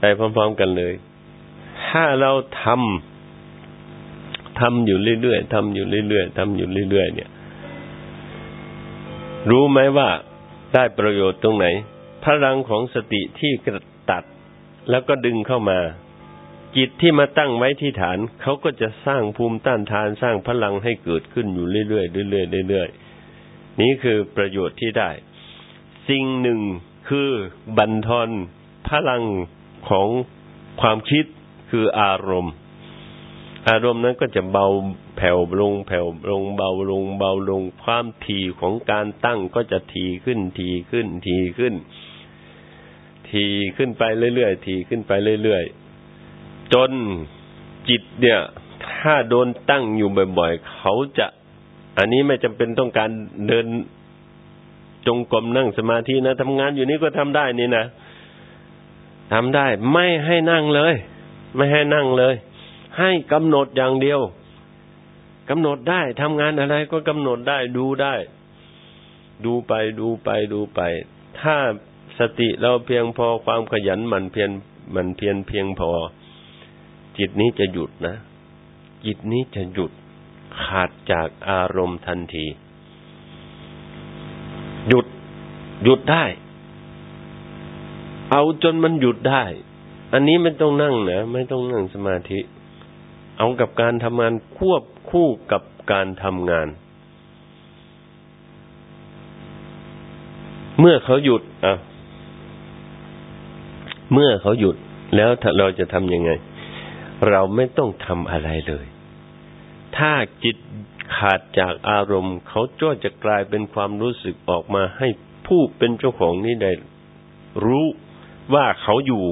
ไปพร้อม ๆ กันเลย ถ้าเราทำทำอยู่เรื่อยๆทำอยู่เรื่อยๆทำอยู่เรื่อยๆเนี่ย รู้ไหมว่าได้ประโยชน์ตรงไหน พลังของสติที่กระตัดแล้วก็ดึงเข้ามา จิตที่มาตั้งไว้ที่ฐานเขาก็จะสร้างภูมิต้านทานสร้างพลังให้เกิดขึ้นอยู่เรื่อยๆเรื่อยๆเรื่อยๆนี่คือประโยชน์ที่ได้ สิ่งหนึ่งคือบันทอนพลังของความคิด คืออารมณ์ อารมณ์นั้นก็จะเบาแผ่วลงแผ่วลงเบาลงเบาลงความถี่ของการตั้งก็จะถี่ขึ้นถี่ขึ้นถี่ขึ้นถี่ขึ้นไปเรื่อยๆถี่ขึ้นไปเรื่อยๆจนจิตเนี่ย ถ้าโดนตั้งอยู่บ่อยๆเขาจะ อันนี้ไม่จำเป็นต้องการเดินจงกรมนั่งสมาธินะทำงานอยู่นี่ก็ทำได้นี่นะทำได้ ไม่ให้นั่งเลย ไม่ให้นั่งเลย ให้กำหนดอย่างเดียวกำหนดได้ทำงานอะไรก็กำหนดได้ดูได้ ดูไปดูไปดูไป ถ้าสติเราเพียงพอความขยันมันเพียรมันเพียรเพียงพอ จิตนี้จะหยุดนะ จิตนี้จะหยุดขาดจากอารมณ์ทันที หยุด หยุดได้ เอาจนมันหยุดได้ อันนี้ไม่ต้องนั่งนะไม่ต้องนั่งสมาธิ เอากับการทำงานควบคู่กับการทำงาน เมื่อเขาหยุดอะเมื่อเขาหยุดแล้วเราจะทำยังไง เราไม่ต้องทำอะไรเลย ถ้าจิตขาดจากอารมณ์ เขาก็จะกลายเป็นความรู้สึกออกมาให้ผู้เป็นเจ้าของนี้ได้รู้ว่าเขาอยู่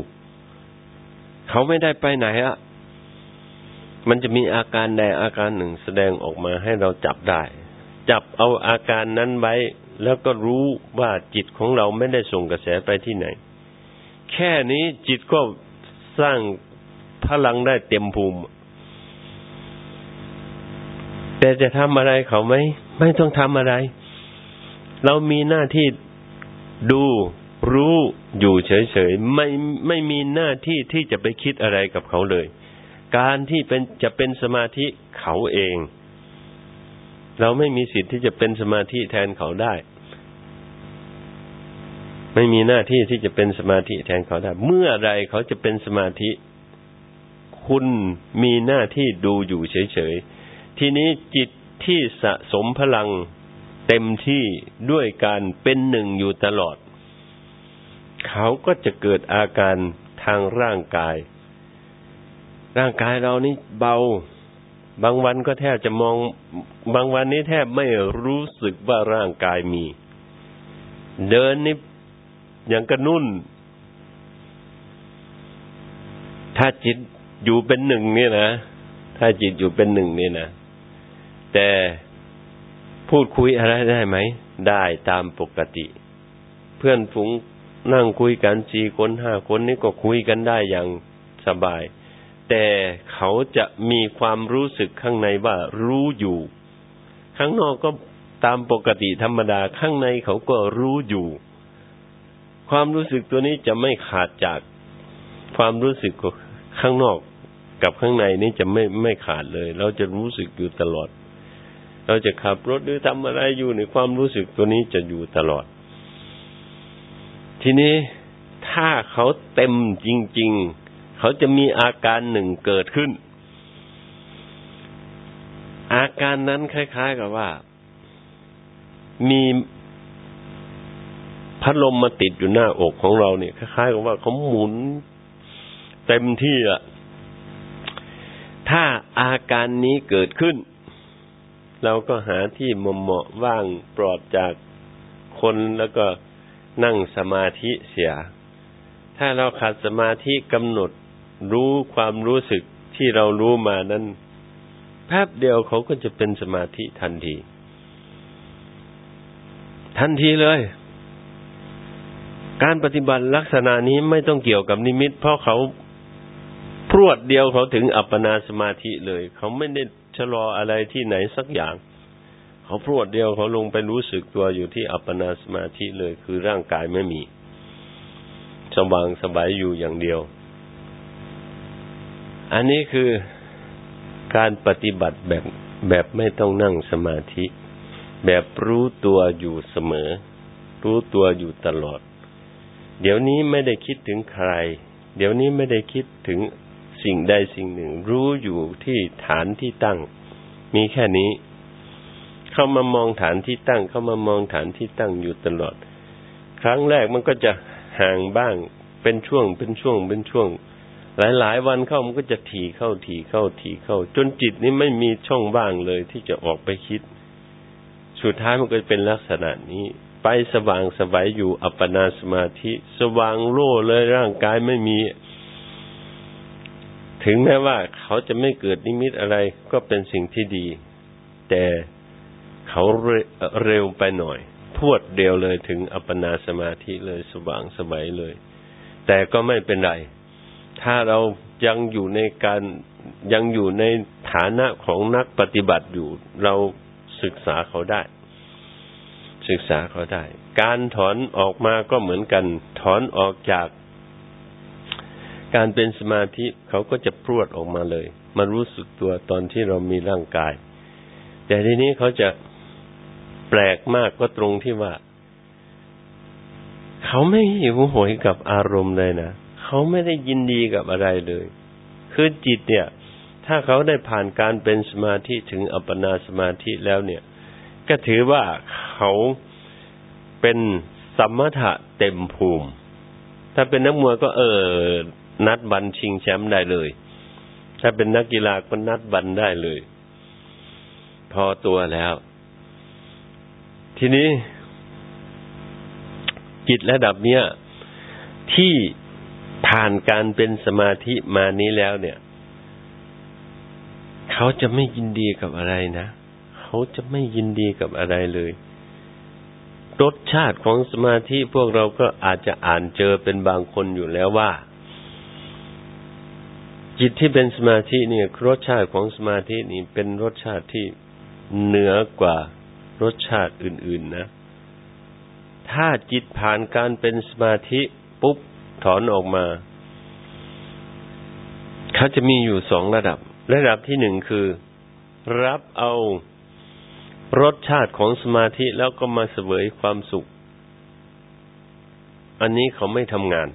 เขาไม่ได้ไปไหนอะมันจะมีอาการใดอาการหนึ่งแสดงออกมาให้เราจับได้ จับเอาอาการนั้นไว้ แล้วก็รู้ว่าจิตของเราไม่ได้ส่งกระแสไปที่ไหน แค่นี้จิตก็สร้างพลังได้เต็มภูมิ แต่จะทำอะไรเขาไหมไม่ต้องทำอะไร เรามีหน้าที่ดู รู้อยู่เฉยๆไม่ไม่มีหน้าที่ที่จะไปคิดอะไรกับเขาเลย การที่เป็นจะเป็นสมาธิเขาเอง เราไม่มีสิทธิ์ที่จะเป็นสมาธิแทนเขาได้ ไม่มีหน้าที่ที่จะเป็นสมาธิแทนเขาได้ เมื่อไรเขาจะเป็นสมาธิ คุณมีหน้าที่ดูอยู่เฉยๆทีนี้จิตที่สะสมพลังเต็มที่ด้วยการเป็นหนึ่งอยู่ตลอด เขาก็จะเกิดอาการทางร่างกาย ร่างกายเรานี่เบา บางวันก็แทบจะมอง บางวันนี้แทบไม่รู้สึกว่าร่างกายมี เดินนี่อย่างกระนุ่น ถ้าจิตอยู่เป็นหนึ่งนี่นะ ถ้าจิตอยู่เป็นหนึ่งนี่นะ แต่พูดคุยอะไรได้ไหม ได้ตามปกติ เพื่อนฝูง นั่งคุยกันสี่คนห้าคนนี้ก็คุยกันได้อย่างสบาย แต่เขาจะมีความรู้สึกข้างในว่ารู้อยู่ ข้างนอกก็ตามปกติธรรมดาข้างในเขาก็รู้อยู่ ความรู้สึกตัวนี้จะไม่ขาดจากความรู้สึกข้างนอกกับข้างในนี้จะไม่ไม่ขาดเลย เราจะรู้สึกอยู่ตลอด เราจะขับรถหรือทำอะไรอยู่ในความรู้สึกตัวนี้จะอยู่ตลอด ทีนี้ถ้าเขาเต็มจริง ๆ เขาจะมีอาการหนึ่งเกิดขึ้น อาการนั้นคล้าย ๆ กับว่า มีพัดลมมาติดอยู่หน้าอกของเราเนี่ยคล้ายๆกับว่าเขาหมุนเต็มที่อะถ้าอาการนี้เกิดขึ้น เราก็หาที่เหมาะว่างปลอดจากคนแล้วก็ นั่งสมาธิเสีย ถ้าเราขาดสมาธิกำหนดรู้ความรู้สึกที่เรารู้มานั้นแป๊บเดียวเขาก็จะเป็นสมาธิทันที ทันทีเลย การปฏิบัติลักษณะนี้ไม่ต้องเกี่ยวกับนิมิต เพราะเขาพรวดเดียวเขาถึงอัปปนาสมาธิเลย เขาไม่ได้ชะลออะไรที่ไหนสักอย่าง เขาพรวดเดียวเขาลงไปรู้สึกตัวอยู่ที่อัปปนาสมาธิเลยคือร่างกายไม่มีสว่างสบายอยู่อย่างเดียว อันนี้คือการปฏิบัติแบบแบบไม่ต้องนั่งสมาธิ แบบรู้ตัวอยู่เสมอ รู้ตัวอยู่ตลอด เดี๋ยวนี้ไม่ได้คิดถึงใคร เดี๋ยวนี้ไม่ได้คิดถึงสิ่งใดสิ่งหนึ่ง รู้อยู่ที่ฐานที่ตั้ง มีแค่นี้ เข้ามามองฐานที่ตั้ง เข้ามามองฐานที่ตั้งอยู่ตลอด ครั้งแรกมันก็จะห่างบ้าง เป็นช่วง เป็นช่วง เป็นช่วง หลาย ๆ วันเข้ามันก็จะถี่เข้าถี่เข้าถี่เข้า จนจิตนี้ไม่มีช่องว่างเลยที่จะออกไปคิด สุดท้ายมันก็เป็นลักษณะนี้ ไปสว่างสบายอยู่อัปปนาสมาธิ สว่างโล่เลยร่างกายไม่มีถึงแม้ว่าเขาจะไม่เกิดนิมิตอะไรก็เป็นสิ่งที่ดี แต่ เขาเร็วไปหน่อย พวดเดียวเลยถึงอัปปนาสมาธิเลยสว่างสบายเลย แต่ก็ไม่เป็นไร ถ้าเรายังอยู่ในการยังอยู่ในฐานะของนักปฏิบัติอยู่ เราศึกษาเขาได้ ศึกษาเขาได้ การถอนออกมาก็เหมือนกัน ถอนออกจาก การเป็นสมาธิเขาก็จะพรวดออกมาเลยมารู้สึกตัวตอนที่เรามีร่างกาย แต่ทีนี้เขาจะ แปลกมากก็ตรงที่ว่า เขาไม่หิวโหยกับอารมณ์เลยนะเขาไม่ได้ยินดีกับอะไรเลย คือจิตเนี่ย ถ้าเขาได้ผ่านการเป็นสมาธิถึงอัปปนาสมาธิแล้วเนี่ย ก็ถือว่าเขาเป็นสมถะเต็มภูมิ ถ้าเป็นนักมวยก็เออ นัดบันชิงแชมป์ได้เลย ถ้าเป็นนักกีฬาก็นัดบันได้เลย พอตัวแล้ว ทีนี้ จิตระดับเนี้ย ที่ผ่านการเป็นสมาธิมานี้แล้วเนี่ย เขาจะไม่ยินดีกับอะไรนะเขาจะไม่ยินดีกับอะไรเลยรสชาติของสมาธิพวกเราก็อาจจะอ่านเจอเป็นบางคนอยู่แล้วว่า จิตที่เป็นสมาธิเนี่ยรสชาติของสมาธินี่เป็นรสชาติที่เหนือกว่า รสชาติอื่น ๆ นะ ถ้าจิตผ่านการเป็นสมาธิปุ๊บถอนออกมาเขาจะมีอยู่สองระดับ ระดับที่หนึ่งคือ รับเอารสชาติของสมาธิแล้วก็มาเสวยความสุข อันนี้เขาไม่ทำงาน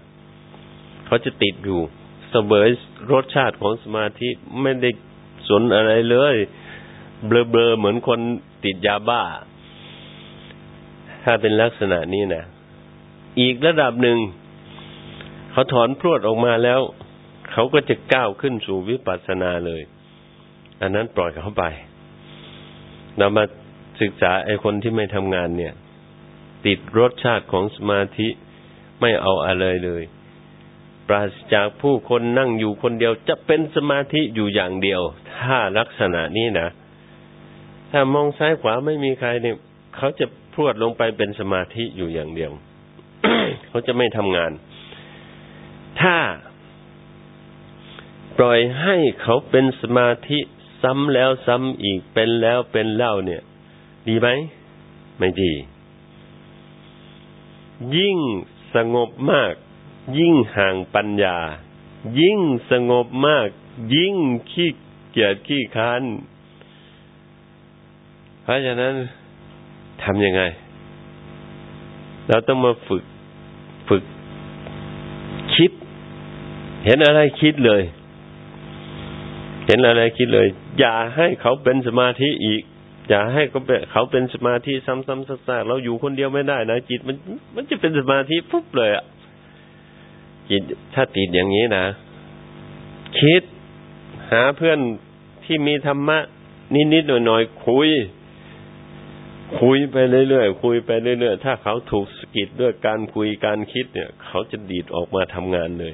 เขาจะติดอยู่เสวยรสชาติของสมาธิไม่ได้สนอะไรเลย เบลอๆเหมือนคน ติดยาบ้า ถ้าเป็นลักษณะนี้นะอีกระดับหนึ่ง เขาถอนพรวดออกมาแล้ว เขาก็จะก้าวขึ้นสู่วิปัสสนาเลย อันนั้นปล่อยเขาไปเรามาศึกษาไอ้คนที่ไม่ทำงานเนี่ย ติดรสชาติของสมาธิไม่เอาอะไรเลย ปราศจากผู้คนนั่งอยู่คนเดียวจะเป็นสมาธิอยู่อย่างเดียว ถ้าลักษณะนี้นะ ถ้ามองซ้ายขวาไม่มีใครเนี่ยเขาจะพรวดลงไปเป็นสมาธิอยู่อย่างเดียว เขาจะไม่ทำงาน ถ้าปล่อยให้เขาเป็นสมาธิซ้ำแล้วซ้ำอีกเป็นแล้วเป็นเล่าเนี่ย ดีไหม ไม่ดี ยิ่งสงบมาก ยิ่งห่างปัญญา ยิ่งสงบมาก ยิ่งขี้เกียจขี้ค้าน เพราะฉะนั้นทำยังไง เราต้องมาฝึกฝึกคิด เห็นอะไรคิดเลย เห็นอะไรคิดเลย อย่าให้เขาเป็นสมาธิอีก อย่าให้เขาเป็นเขาเป็นสมาธิซ้ำๆซากๆเราอยู่คนเดียวไม่ได้นะจิตมันมันจะเป็นสมาธิปุ๊บเลยอะจิตถ้าติดอย่างนี้นะ คิดหาเพื่อนที่มีธรรมะนิดๆหน่อยๆคุย คุยไปเรื่อยๆคุยไปเรื่อยๆถ้าเขาถูกสกิดด้วยการคุยการคิดเนี่ย เขาจะดีดออกมาทำงานเลย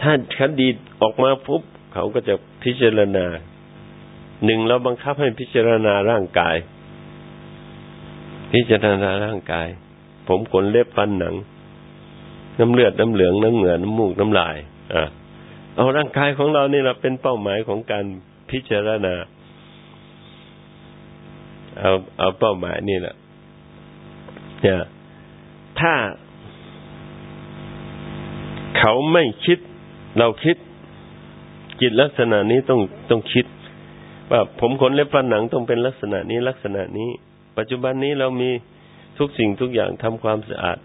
ถ้าเขาดีดออกมาปุ๊บเขาก็จะพิจารณาหนึ่งเราบังคับให้พิจารณาร่างกาย พิจารณาร่างกาย ผมขนเล็บฟันหนัง น้ำเลือดน้ำเหลืองน้ำเหงื่อน้ำมูกน้ำลาย อะเอาร่างกายของเรานี่เราเป็นเป้าหมายของการพิจารณา เอาเอาเป้าหมายนี่แหละเนี่ยถ้าเขาไม่คิด เราคิด จิตลักษณะนี้ต้องต้องคิด ว่าผมขนเล็บฟันหนังต้องเป็นลักษณะนี้ลักษณะนี้ ปัจจุบันนี้เรามีทุกสิ่งทุกอย่างทำความสะอาด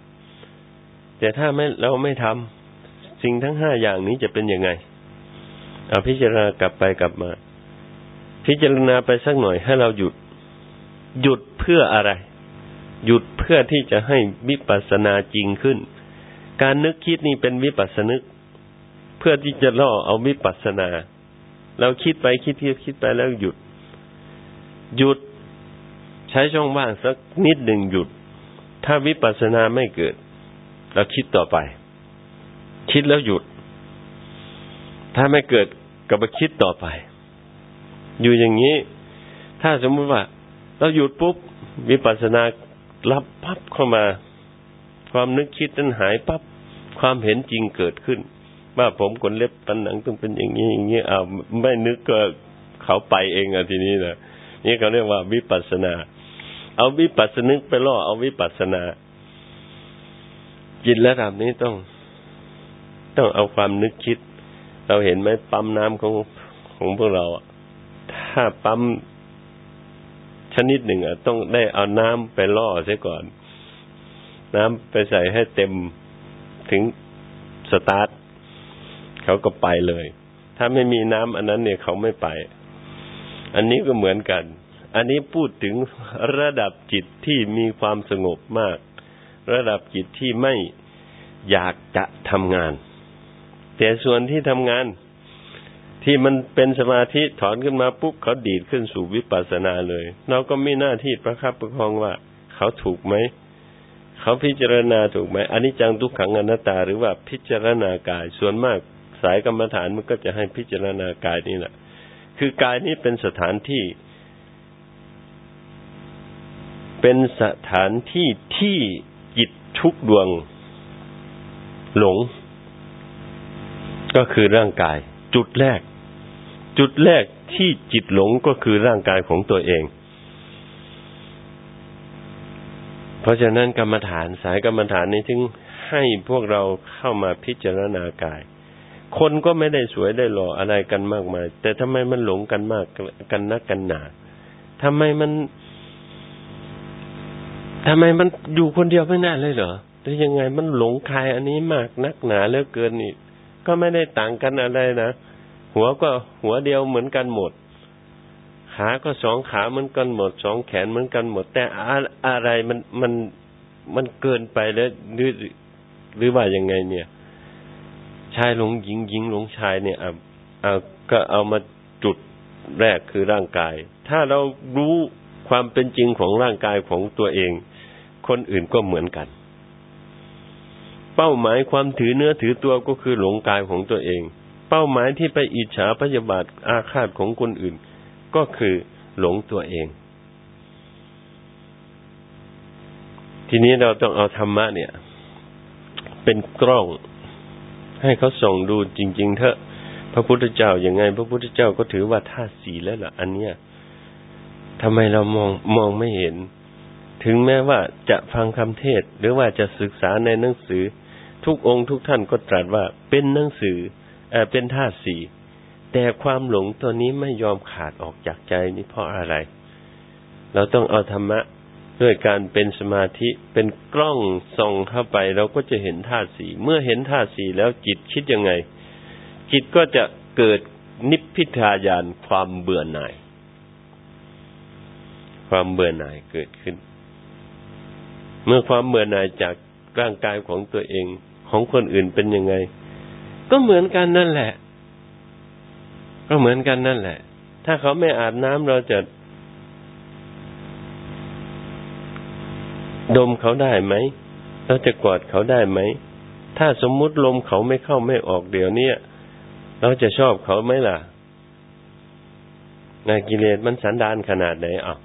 แต่ถ้าไม่เราไม่ทำสิ่งทั้งห้าอย่างนี้จะเป็นยังไงเอาพิจารณากลับไปกลับมา พิจารณาไปสักหน่อยให้เราหยุด หยุดเพื่ออะไร หยุดเพื่อที่จะให้วิปัสสนาจริงขึ้น การนึกคิดนี่เป็นวิปัสสนึก เพื่อที่จะล่อเอาวิปัสสนา เราคิดไปคิดคิดคิดไปแล้วหยุด หยุดใช้ช่องว่างสักนิดหนึ่งหยุด ถ้าวิปัสสนาไม่เกิด เราคิดต่อไป คิดแล้วหยุด ถ้าไม่เกิดก็ไปคิดต่อไป อยู่อย่างนี้ ถ้าสมมติว่า เราหยุดปุ๊บวิปัสสนารับปั๊บเข้ามา ความนึกคิดนั้นหายปั๊บความเห็นจริงเกิดขึ้นว่าผมขนเล็บปันหนังต้องเป็นอย่างนี้อย่างนี้อ้าวไม่นึกก็เขาไปเองอะทีนี้นะนี่เขาเรียกว่าวิปัสนา เอาวิปัสนึกไปล่อเอาวิปัสนา จิตระดับนี้ต้อง ต้องเอาความนึกคิด เราเห็นไหมปั๊มน้ำของของพวกเราถ้าปั๊ม ชนิดหนึ่งอะต้องได้เอาน้ำไปล่อเสียก่อน น้ำไปใส่ให้เต็มถึงสตาร์ทเขาก็ไปเลย ถ้าไม่มีน้ำอันนั้นเนี่ยเขาไม่ไป อันนี้ก็เหมือนกัน อันนี้พูดถึงระดับจิตที่มีความสงบมาก ระดับจิตที่ไม่อยากจะทำงาน แต่ส่วนที่ทำงาน ที่มันเป็นสมาธิถอนขึ้นมาปุ๊บเขาดีดขึ้นสู่วิปัสสนาเลย เราก็มีหน้าที่ประคับประคองว่า เขาถูกไหมเขาพิจารณาถูกไหมอันนี้จังทุกขังอนัตตาหรือว่าพิจารณากายส่วนมากสายกรรมฐานมันก็จะให้พิจารณากายนี่แหละคือกายนี้เป็นสถานที่ เป็นสถานที่ที่จิตทุกดวง หลง ก็คือร่างกาย จุดแรก จุดแรกที่จิตหลงก็คือร่างกายของตัวเอง เพราะฉะนั้นกรรมฐานสายกรรมฐานนี้จึงให้พวกเราเข้ามาพิจารณากาย คนก็ไม่ได้สวยได้หล่ออะไรกันมากมาย แต่ทำไมมันหลงกันมากกันนักกันหนาทำไมมันทำไมมันอยู่คนเดียวไม่น่าเลยเหรอแต่ยังไงมันหลงใคายอันนี้มากนักหนาเหลือเกินนี่ก็ไม่ได้ต่างกันอะไรนะ หัวก็หัวเดียวเหมือนกันหมด ขาก็สองขาเหมือนกันหมด สองแขนเหมือนกันหมด แต่อะไรมันมันมันเกินไปแล้วหรือหรือว่ายังไง เนี่ยชายหลงหญิงหญิงหลงชายเนี่ยเอาเอาก็เอามาจุดแรกคือร่างกาย ถ้าเรารู้ความเป็นจริงของร่างกายของตัวเอง คนอื่นก็เหมือนกัน เป้าหมายความถือเนื้อถือตัวก็คือหลงกายของตัวเอง ป้าหมายที่ไปอิจฉาพยาบาทอาฆาตของคนอื่น ก็คือหลงตัวเอง ทีนี้เราต้องเอาธรรมะเนี่ย เป็นกล้อง ให้เขาส่องดูจริง ๆ เถอะพระพุทธเจ้าอย่างไง พระพุทธเจ้าก็ถือว่าธาตุสีแล้วล่ะ อันเนี้ยทำไมเรามองมองไม่เห็น ถึงแม้ว่าจะฟังคำเทศ หรือว่าจะศึกษาในหนังสือ ทุกองค์ทุกท่านก็ตรัสว่าเป็นหนังสือ เอเป็นธาตุสี่แต่ความหลงตัวนี้ไม่ยอมขาดออกจากใจนี่เพราะอะไร เราต้องเอาธรรมะด้วยการเป็นสมาธิเป็นกล้องส่องเข้าไป เราก็จะเห็นธาตุสี่เมื่อเห็นธาตุสี่แล้วจิตคิดยังไง จิตก็จะเกิดนิพพิทายานความเบื่อหน่าย ความเบื่อหน่ายเกิดขึ้น เมื่อความเบื่อหน่ายจากร่างกายของตัวเองของคนอื่นเป็นยังไง ก็เหมือนกันนั่นแหละ ก็เหมือนกันนั่นแหละ ถ้าเขาไม่อาบน้ำเราจะดมเขาได้ไหม เราจะกอดเขาได้ไหม ถ้าสมมุติลมเขาไม่เข้าไม่ออกเดี๋ยวนี้เราจะชอบเขาไหมล่ะนากิเลสมันสันดานขนาดไหนอะ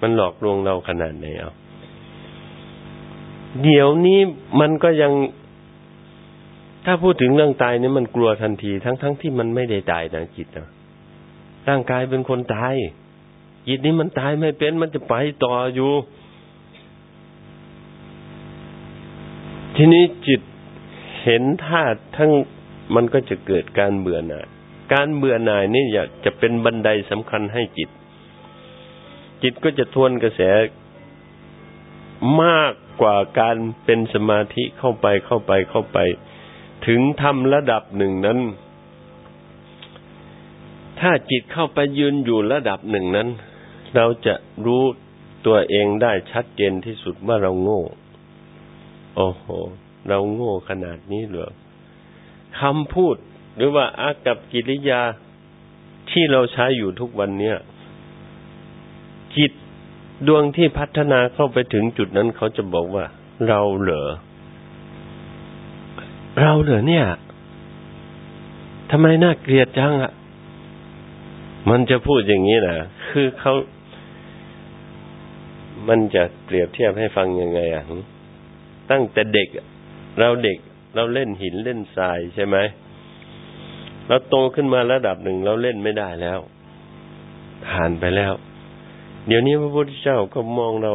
มันหลอกลวงเราขนาดไหนอะเดี๋ยวนี้มันก็ยัง ถ้าพูดถึงเรื่องตายนี่มันกลัวทันที ทั้งๆทที่มันไม่ได้ตายนะจิตนะร่างกายเป็นคนตายจิตนี้มันตายไม่เป็นมันจะไปต่ออยู่ ทีนี้จิตเห็นธาตุทั้งมันก็จะเกิดการเบื่อหน่ายการเบื่อหน่ายนี่อยากจะเป็นบันไดสำคัญให้จิต จิตก็จะทวนกระแสมากกว่าการเป็นสมาธิเข้าไปเข้าไปเข้าไป ถึงทำระดับหนึ่งนั้น ถ้าจิตเข้าไปยืนอยู่ระดับหนึ่งนั้น เราจะรู้ตัวเองได้ชัดเจนที่สุดว่าเราโง่ โอ้โห เราโง่ขนาดนี้เหรอคำพูดหรือว่าอากับกิริยาที่เราใช้อยู่ทุกวันเนี้ยจิตดวงที่พัฒนาเข้าไปถึงจุดนั้นเขาจะบอกว่า เราเหรอ เราเหรอเนี่ยทำไมน่าเกลียดจังอะ มันจะพูดอย่างนี้นะคือเขามันจะเปรียบเทียบให้ฟังยังไงอะตั้งแต่เด็ก เราเด็ก เราเล่นหินเล่นทรายใช่ไหมเราโตขึ้นมาระดับหนึ่งเราเล่นไม่ได้แล้ว ผ่านไปแล้ว เดี๋ยวนี้พระพุทธเจ้าก็มองเรา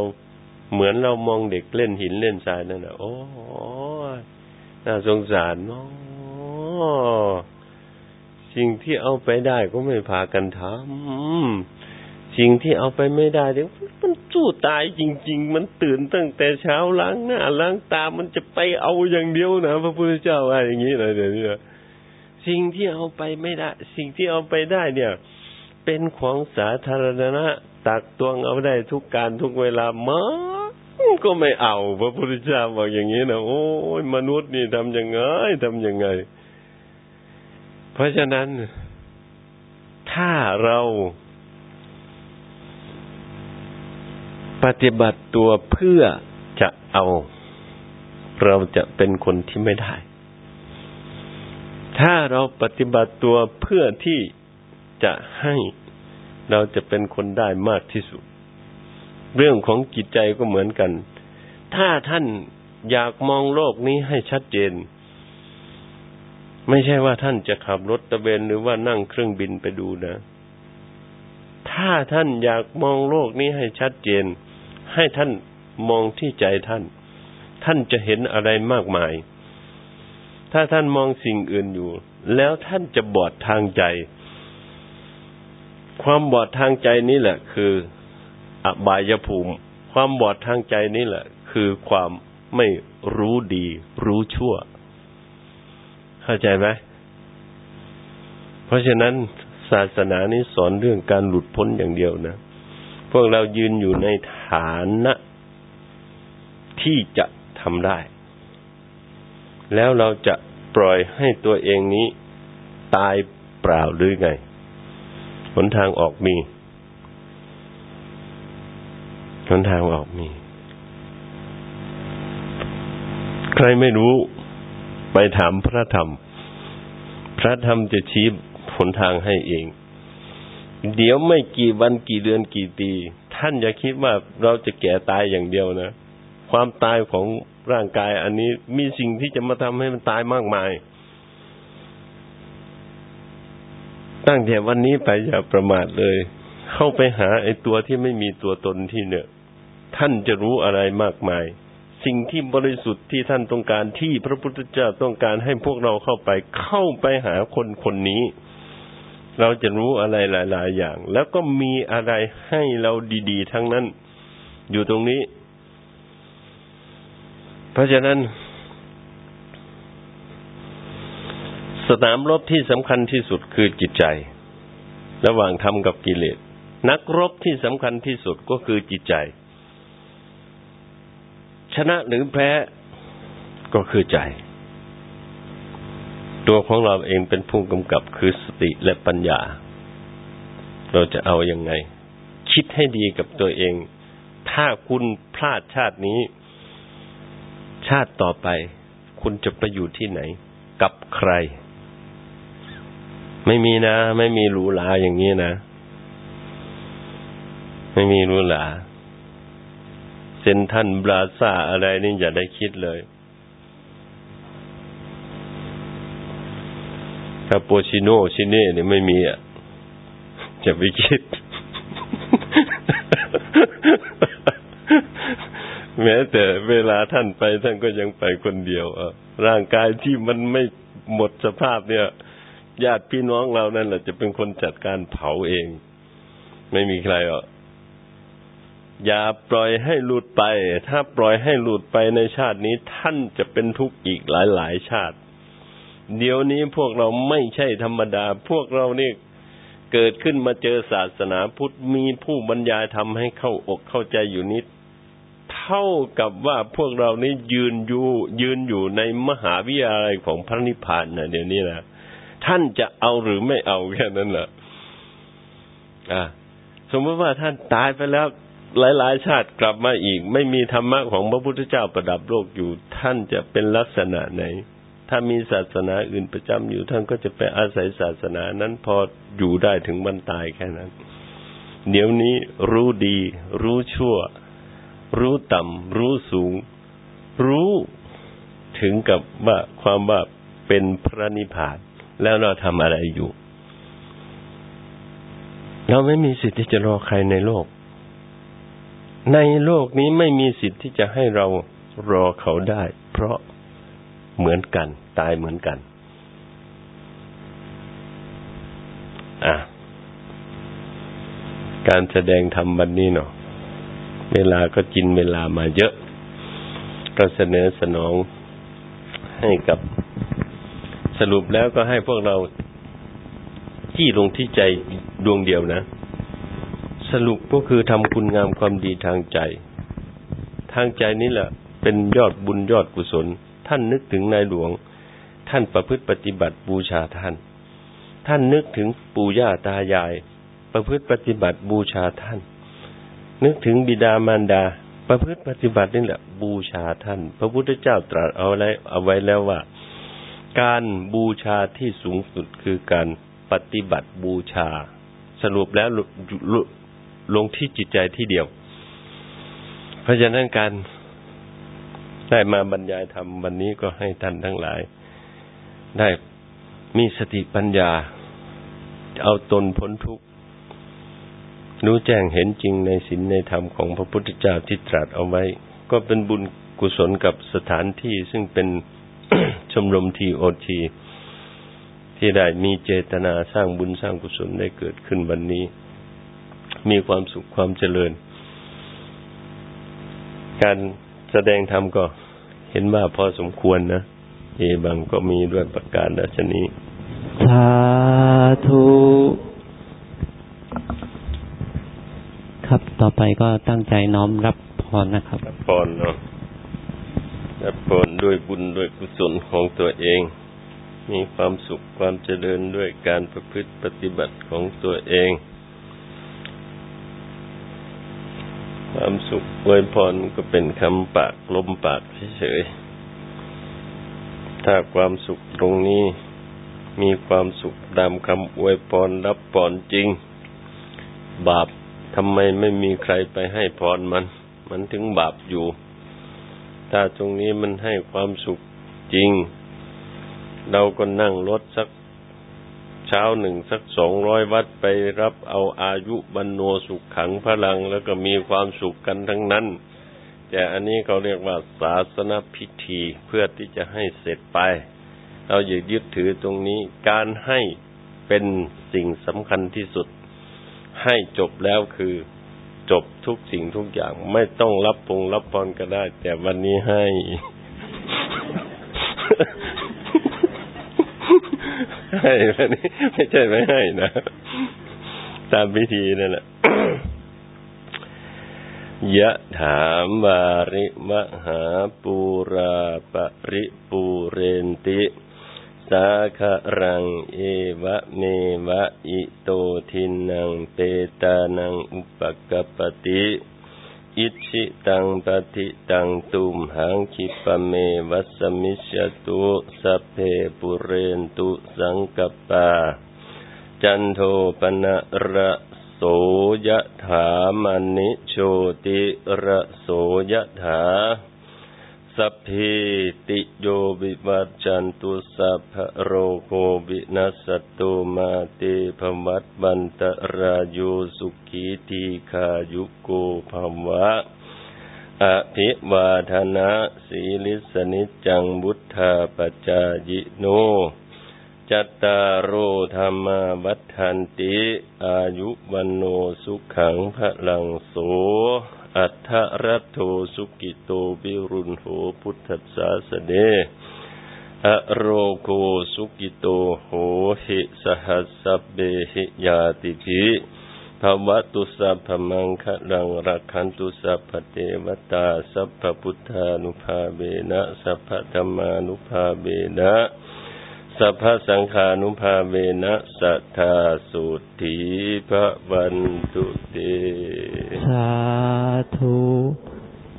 เหมือนเรามองเด็กเล่นหินเล่นทรายนั่นแหละโอ้ น่าสงสารเนาะสิ่งที่เอาไปได้ก็ไม่พากันทำสิ่งที่เอาไปไม่ได้เดี๋ยวมันสู้ตายจริง ๆ มันตื่นตั้งแต่เช้าล้างหน้าล้างตา มันจะไปเอาอย่างเดียวนะพระพุทธเจ้าว่าอย่างนี้เลยเดี๋ยวนี้สิ่งที่เอาไปไม่ได้ สิ่งที่เอาไปได้เนี่ย เป็นของสาธารณะตักตวงเอาได้ทุกการทุกเวลามาก ก็ไม่เอาพระพุทธเจ้าบอกอย่างนี้นะโอ้ยมนุษย์นี่ทำยังไงทำยังไง เพราะฉะนั้น ถ้าเราปฏิบัติตัวเพื่อจะเอา เราจะเป็นคนที่ไม่ได้ ถ้าเราปฏิบัติตัวเพื่อที่จะให้ เราจะเป็นคนได้มากที่สุด เรื่องของจิตใจก็เหมือนกัน ถ้าท่านอยากมองโลกนี้ให้ชัดเจน ไม่ใช่ว่าท่านจะขับรถตะเบนหรือว่านั่งเครื่องบินไปดูนะ ถ้าท่านอยากมองโลกนี้ให้ชัดเจน ให้ท่านมองที่ใจท่าน ท่านจะเห็นอะไรมากมาย ถ้าท่านมองสิ่งอื่นอยู่ แล้วท่านจะบอดทางใจ ความบอดทางใจนี่แหละ คือ อบายภูมิ ความบอดทางใจนี่แหละ คือความไม่รู้ดี รู้ชั่ว เข้าใจไหมเพราะฉะนั้นศาสนานี้สอนเรื่องการหลุดพ้นอย่างเดียวนะ พวกเรายืนอยู่ในฐานะ ที่จะทำได้ แล้วเราจะปล่อยให้ตัวเองนี้ ตายเปล่าหรือไง หนทางออกมี หนทางออกมี ใครไม่รู้ไปถามพระธรรม พระธรรมจะชี้หนทางให้เอง เดี๋ยวไม่กี่วันกี่เดือนกี่ปี ท่านอย่าคิดว่าเราจะแก่ตายอย่างเดียวนะ ความตายของร่างกายอันนี้มีสิ่งที่จะมาทำให้มันตายมากมาย ตั้งแต่วันนี้ไปอย่าประมาทเลย เข้าไปหาไอ้ตัวที่ไม่มีตัวตนที่เนี่ย ท่านจะรู้อะไรมากมาย สิ่งที่บริสุทธิ์ที่ท่านต้องการที่พระพุทธเจ้าต้องการให้พวกเราเข้าไปเข้าไปหาคนคนนี้ เราจะรู้อะไรหลาย ๆ อย่าง แล้วก็มีอะไรให้เราดี ๆ ทั้งนั้น อยู่ตรงนี้ เพราะฉะนั้น สนามรบที่สำคัญที่สุดคือจิตใจ ระหว่างธรรมกับกิเลสนักรบที่สำคัญที่สุดก็คือจิตใจ ชนะหรือแพ้ก็คือใจ ตัวของเราเองเป็นผู้กำกับคือสติและปัญญา เราจะเอาอยัางไง คิดให้ดีกับตัวเอง ถ้าคุณพลาดชาตินี้ ชาติต่อไป คุณจะไปอยู่ที่ไหน กับใคร ไม่มีนะ ไม่มีหรูหราอย่างนี้นะ ไม่มีหรูหรา เซนทันบราซ่าอะไรนี่อย่าได้คิดเลยคาโปชิโน่ชิเน่เนี่ยไม่มีอะจะไปคิด แม้แต่เวลาท่านไปท่านก็ยังไปคนเดียวอะร่างกายที่มันไม่หมดสภาพเนี่ยญาติพี่น้องเรานั่นแหละจะเป็นคนจัดการเผาเอง ไม่มีใครอะ อย่าปล่อยให้หลุดไป ถ้าปล่อยให้หลุดไปในชาตินี้ท่านจะเป็นทุกข์อีกหลายๆชาติ เดี๋ยวนี้พวกเราไม่ใช่ธรรมดา พวกเรานี่เกิดขึ้นมาเจอศาสนาพุทธมีผู้บรรยายทำให้เข้าอกเข้าใจอยู่นิด เท่ากับว่าพวกเรานี่ยืนอยู่ ยืนอยู่ในมหาวิทยาลัยของพระนิพพานนะเดี๋ยวนี้นะท่านจะเอาหรือไม่เอาแค่นั้นแหละอ่าสมมติว่าท่านตายไปแล้ว หลาย ๆ ชาติกลับมาอีก ไม่มีธรรมะของพระพุทธเจ้าประดับโลกอยู่ ท่านจะเป็นลักษณะไหน ถ้ามีศาสนาอื่นประจำอยู่ท่านก็จะไปอาศัยศาสนานั้นพออยู่ได้ถึงบรรตายแค่นั้น เดี๋ยวนี้รู้ดี รู้ชั่ว รู้ต่ำรู้สูง รู้ถึงกับว่าความว่าเป็นพระนิพพาน แล้วเราทำอะไรอยู่ เราไม่มีสิทธิ์ที่จะรอใครในโลก ในโลกนี้ไม่มีสิทธิ์ที่จะให้เรารอเขาได้ เพราะเหมือนกัน ตายเหมือนกัน อะ การแสดงธรรมวันนี้เนาะเวลาก็กินเวลามาเยอะ ก็เสนอสนองให้กับสรุปแล้วก็ให้พวกเรา ที่ลงที่ใจดวงเดียวนะ สรุปก็คือทำคุณงามความดีทางใจ ทางใจนี้แหละเป็นยอดบุญยอดกุศล ท่านนึกถึงนายหลวง ท่านประพฤติปฏิบัติบูชาท่าน ท่านนึกถึงปู่ย่าตายาย ประพฤติปฏิบัติบูชาท่าน นึกถึงบิดามารดา ประพฤติปฏิบัตินี่แหละ บูชาท่าน พระพุทธเจ้าตรัสเอาไว้เอาไว้แล้วว่า การบูชาที่สูงสุดคือการปฏิบัติบูชา สรุปแล้ว ลงที่จิตใจที่เดียว เพราะฉะนั้นการได้มาบรรยายธรรมวันนี้ก็ให้ท่านทั้งหลาย ได้มีสติปัญญา เอาตนพ้นทุกข์รู้แจ้งเห็นจริงในศีลในธรรมของพระพุทธเจ้าที่ตรัสเอาไว้ ก็เป็นบุญกุศลกับสถานที่ซึ่งเป็นชมรมทีโอทีที่ได้มีเจตนาสร้างบุญสร้างกุศลได้เกิดขึ้นวันนี้ มีความสุขความเจริญ การแสดงธรรมก็เห็นว่าพอสมควรนะ เอบางก็มีด้วยประการดัชนี้สาธุครับต่อไปก็ตั้งใจน้อมรับพรนะครับ รับพรเนาะรับพรด้วยบุญด้วยกุศลของตัวเอง มีความสุขความเจริญด้วยการประพฤติปฏิบัติของตัวเอง ความสุขอวยพรก็เป็นคำปากลมปากเฉยๆถ้าความสุขตรงนี้มีความสุขตามคำอวยพรรับพรจริง บาปทำไมไม่มีใครไปให้พรมัน มันถึงบาปอยู่ ถ้าตรงนี้มันให้ความสุขจริง เราก็นั่งรถสัก เช้าหนึ่งสักสองร้อยวัดไปรับเอาอายุบรรโนสุขขังพลังแล้วก็มีความสุขกันทั้งนั้น แต่อันนี้เขาเรียกว่าศาสนพิธีเพื่อที่จะให้เสร็จไป เราอย่ายึดถือตรงนี้การให้เป็นสิ่งสำคัญที่สุด ให้จบแล้วคือจบทุกสิ่งทุกอย่างไม่ต้องรับปงรับพรก็ได้ แต่วันนี้ให้ ให้แบบนี้ไม่ใช่ไม่ให้นะตามพิธีนั่นแหละยะถามวาริมหาปูราปริปูเรนติสาครังเอวะเมวะอิโตทินังเปตานังอุปกปติ อิชิตังปฏิตังตุมหังคิปเมวัสมิชตุสัพเพปุเรนตุสังกปา จันโทปนะระโสยถามณิโชติระโสยถา สัพพิติโยวิวัจจันตุสัพพโรโควินัสตุมาเตภวัตบันตรายุสุขีทีขายุโกภวะอภิวาทนาสีลิสนิจังบุทธาปจายิโน จัตตารโอธรรมาวัฏันติ อายุวันโนสุขังพระลังโส อัทธรัตโตสุกิโตวิรุณโหพุทธศาสเนอโรโกสุกิโตโหหิสหัสเบหิยาติภิภวตุสัพพมังคะลังรักขันตุสัพพเทวตาสัพพพุทธานุภาเบนะสัพพธรรมานุภาเบนะ สัพพสังขานุภาเวนะสัทธาสุถีพระวันตุเต สาธุ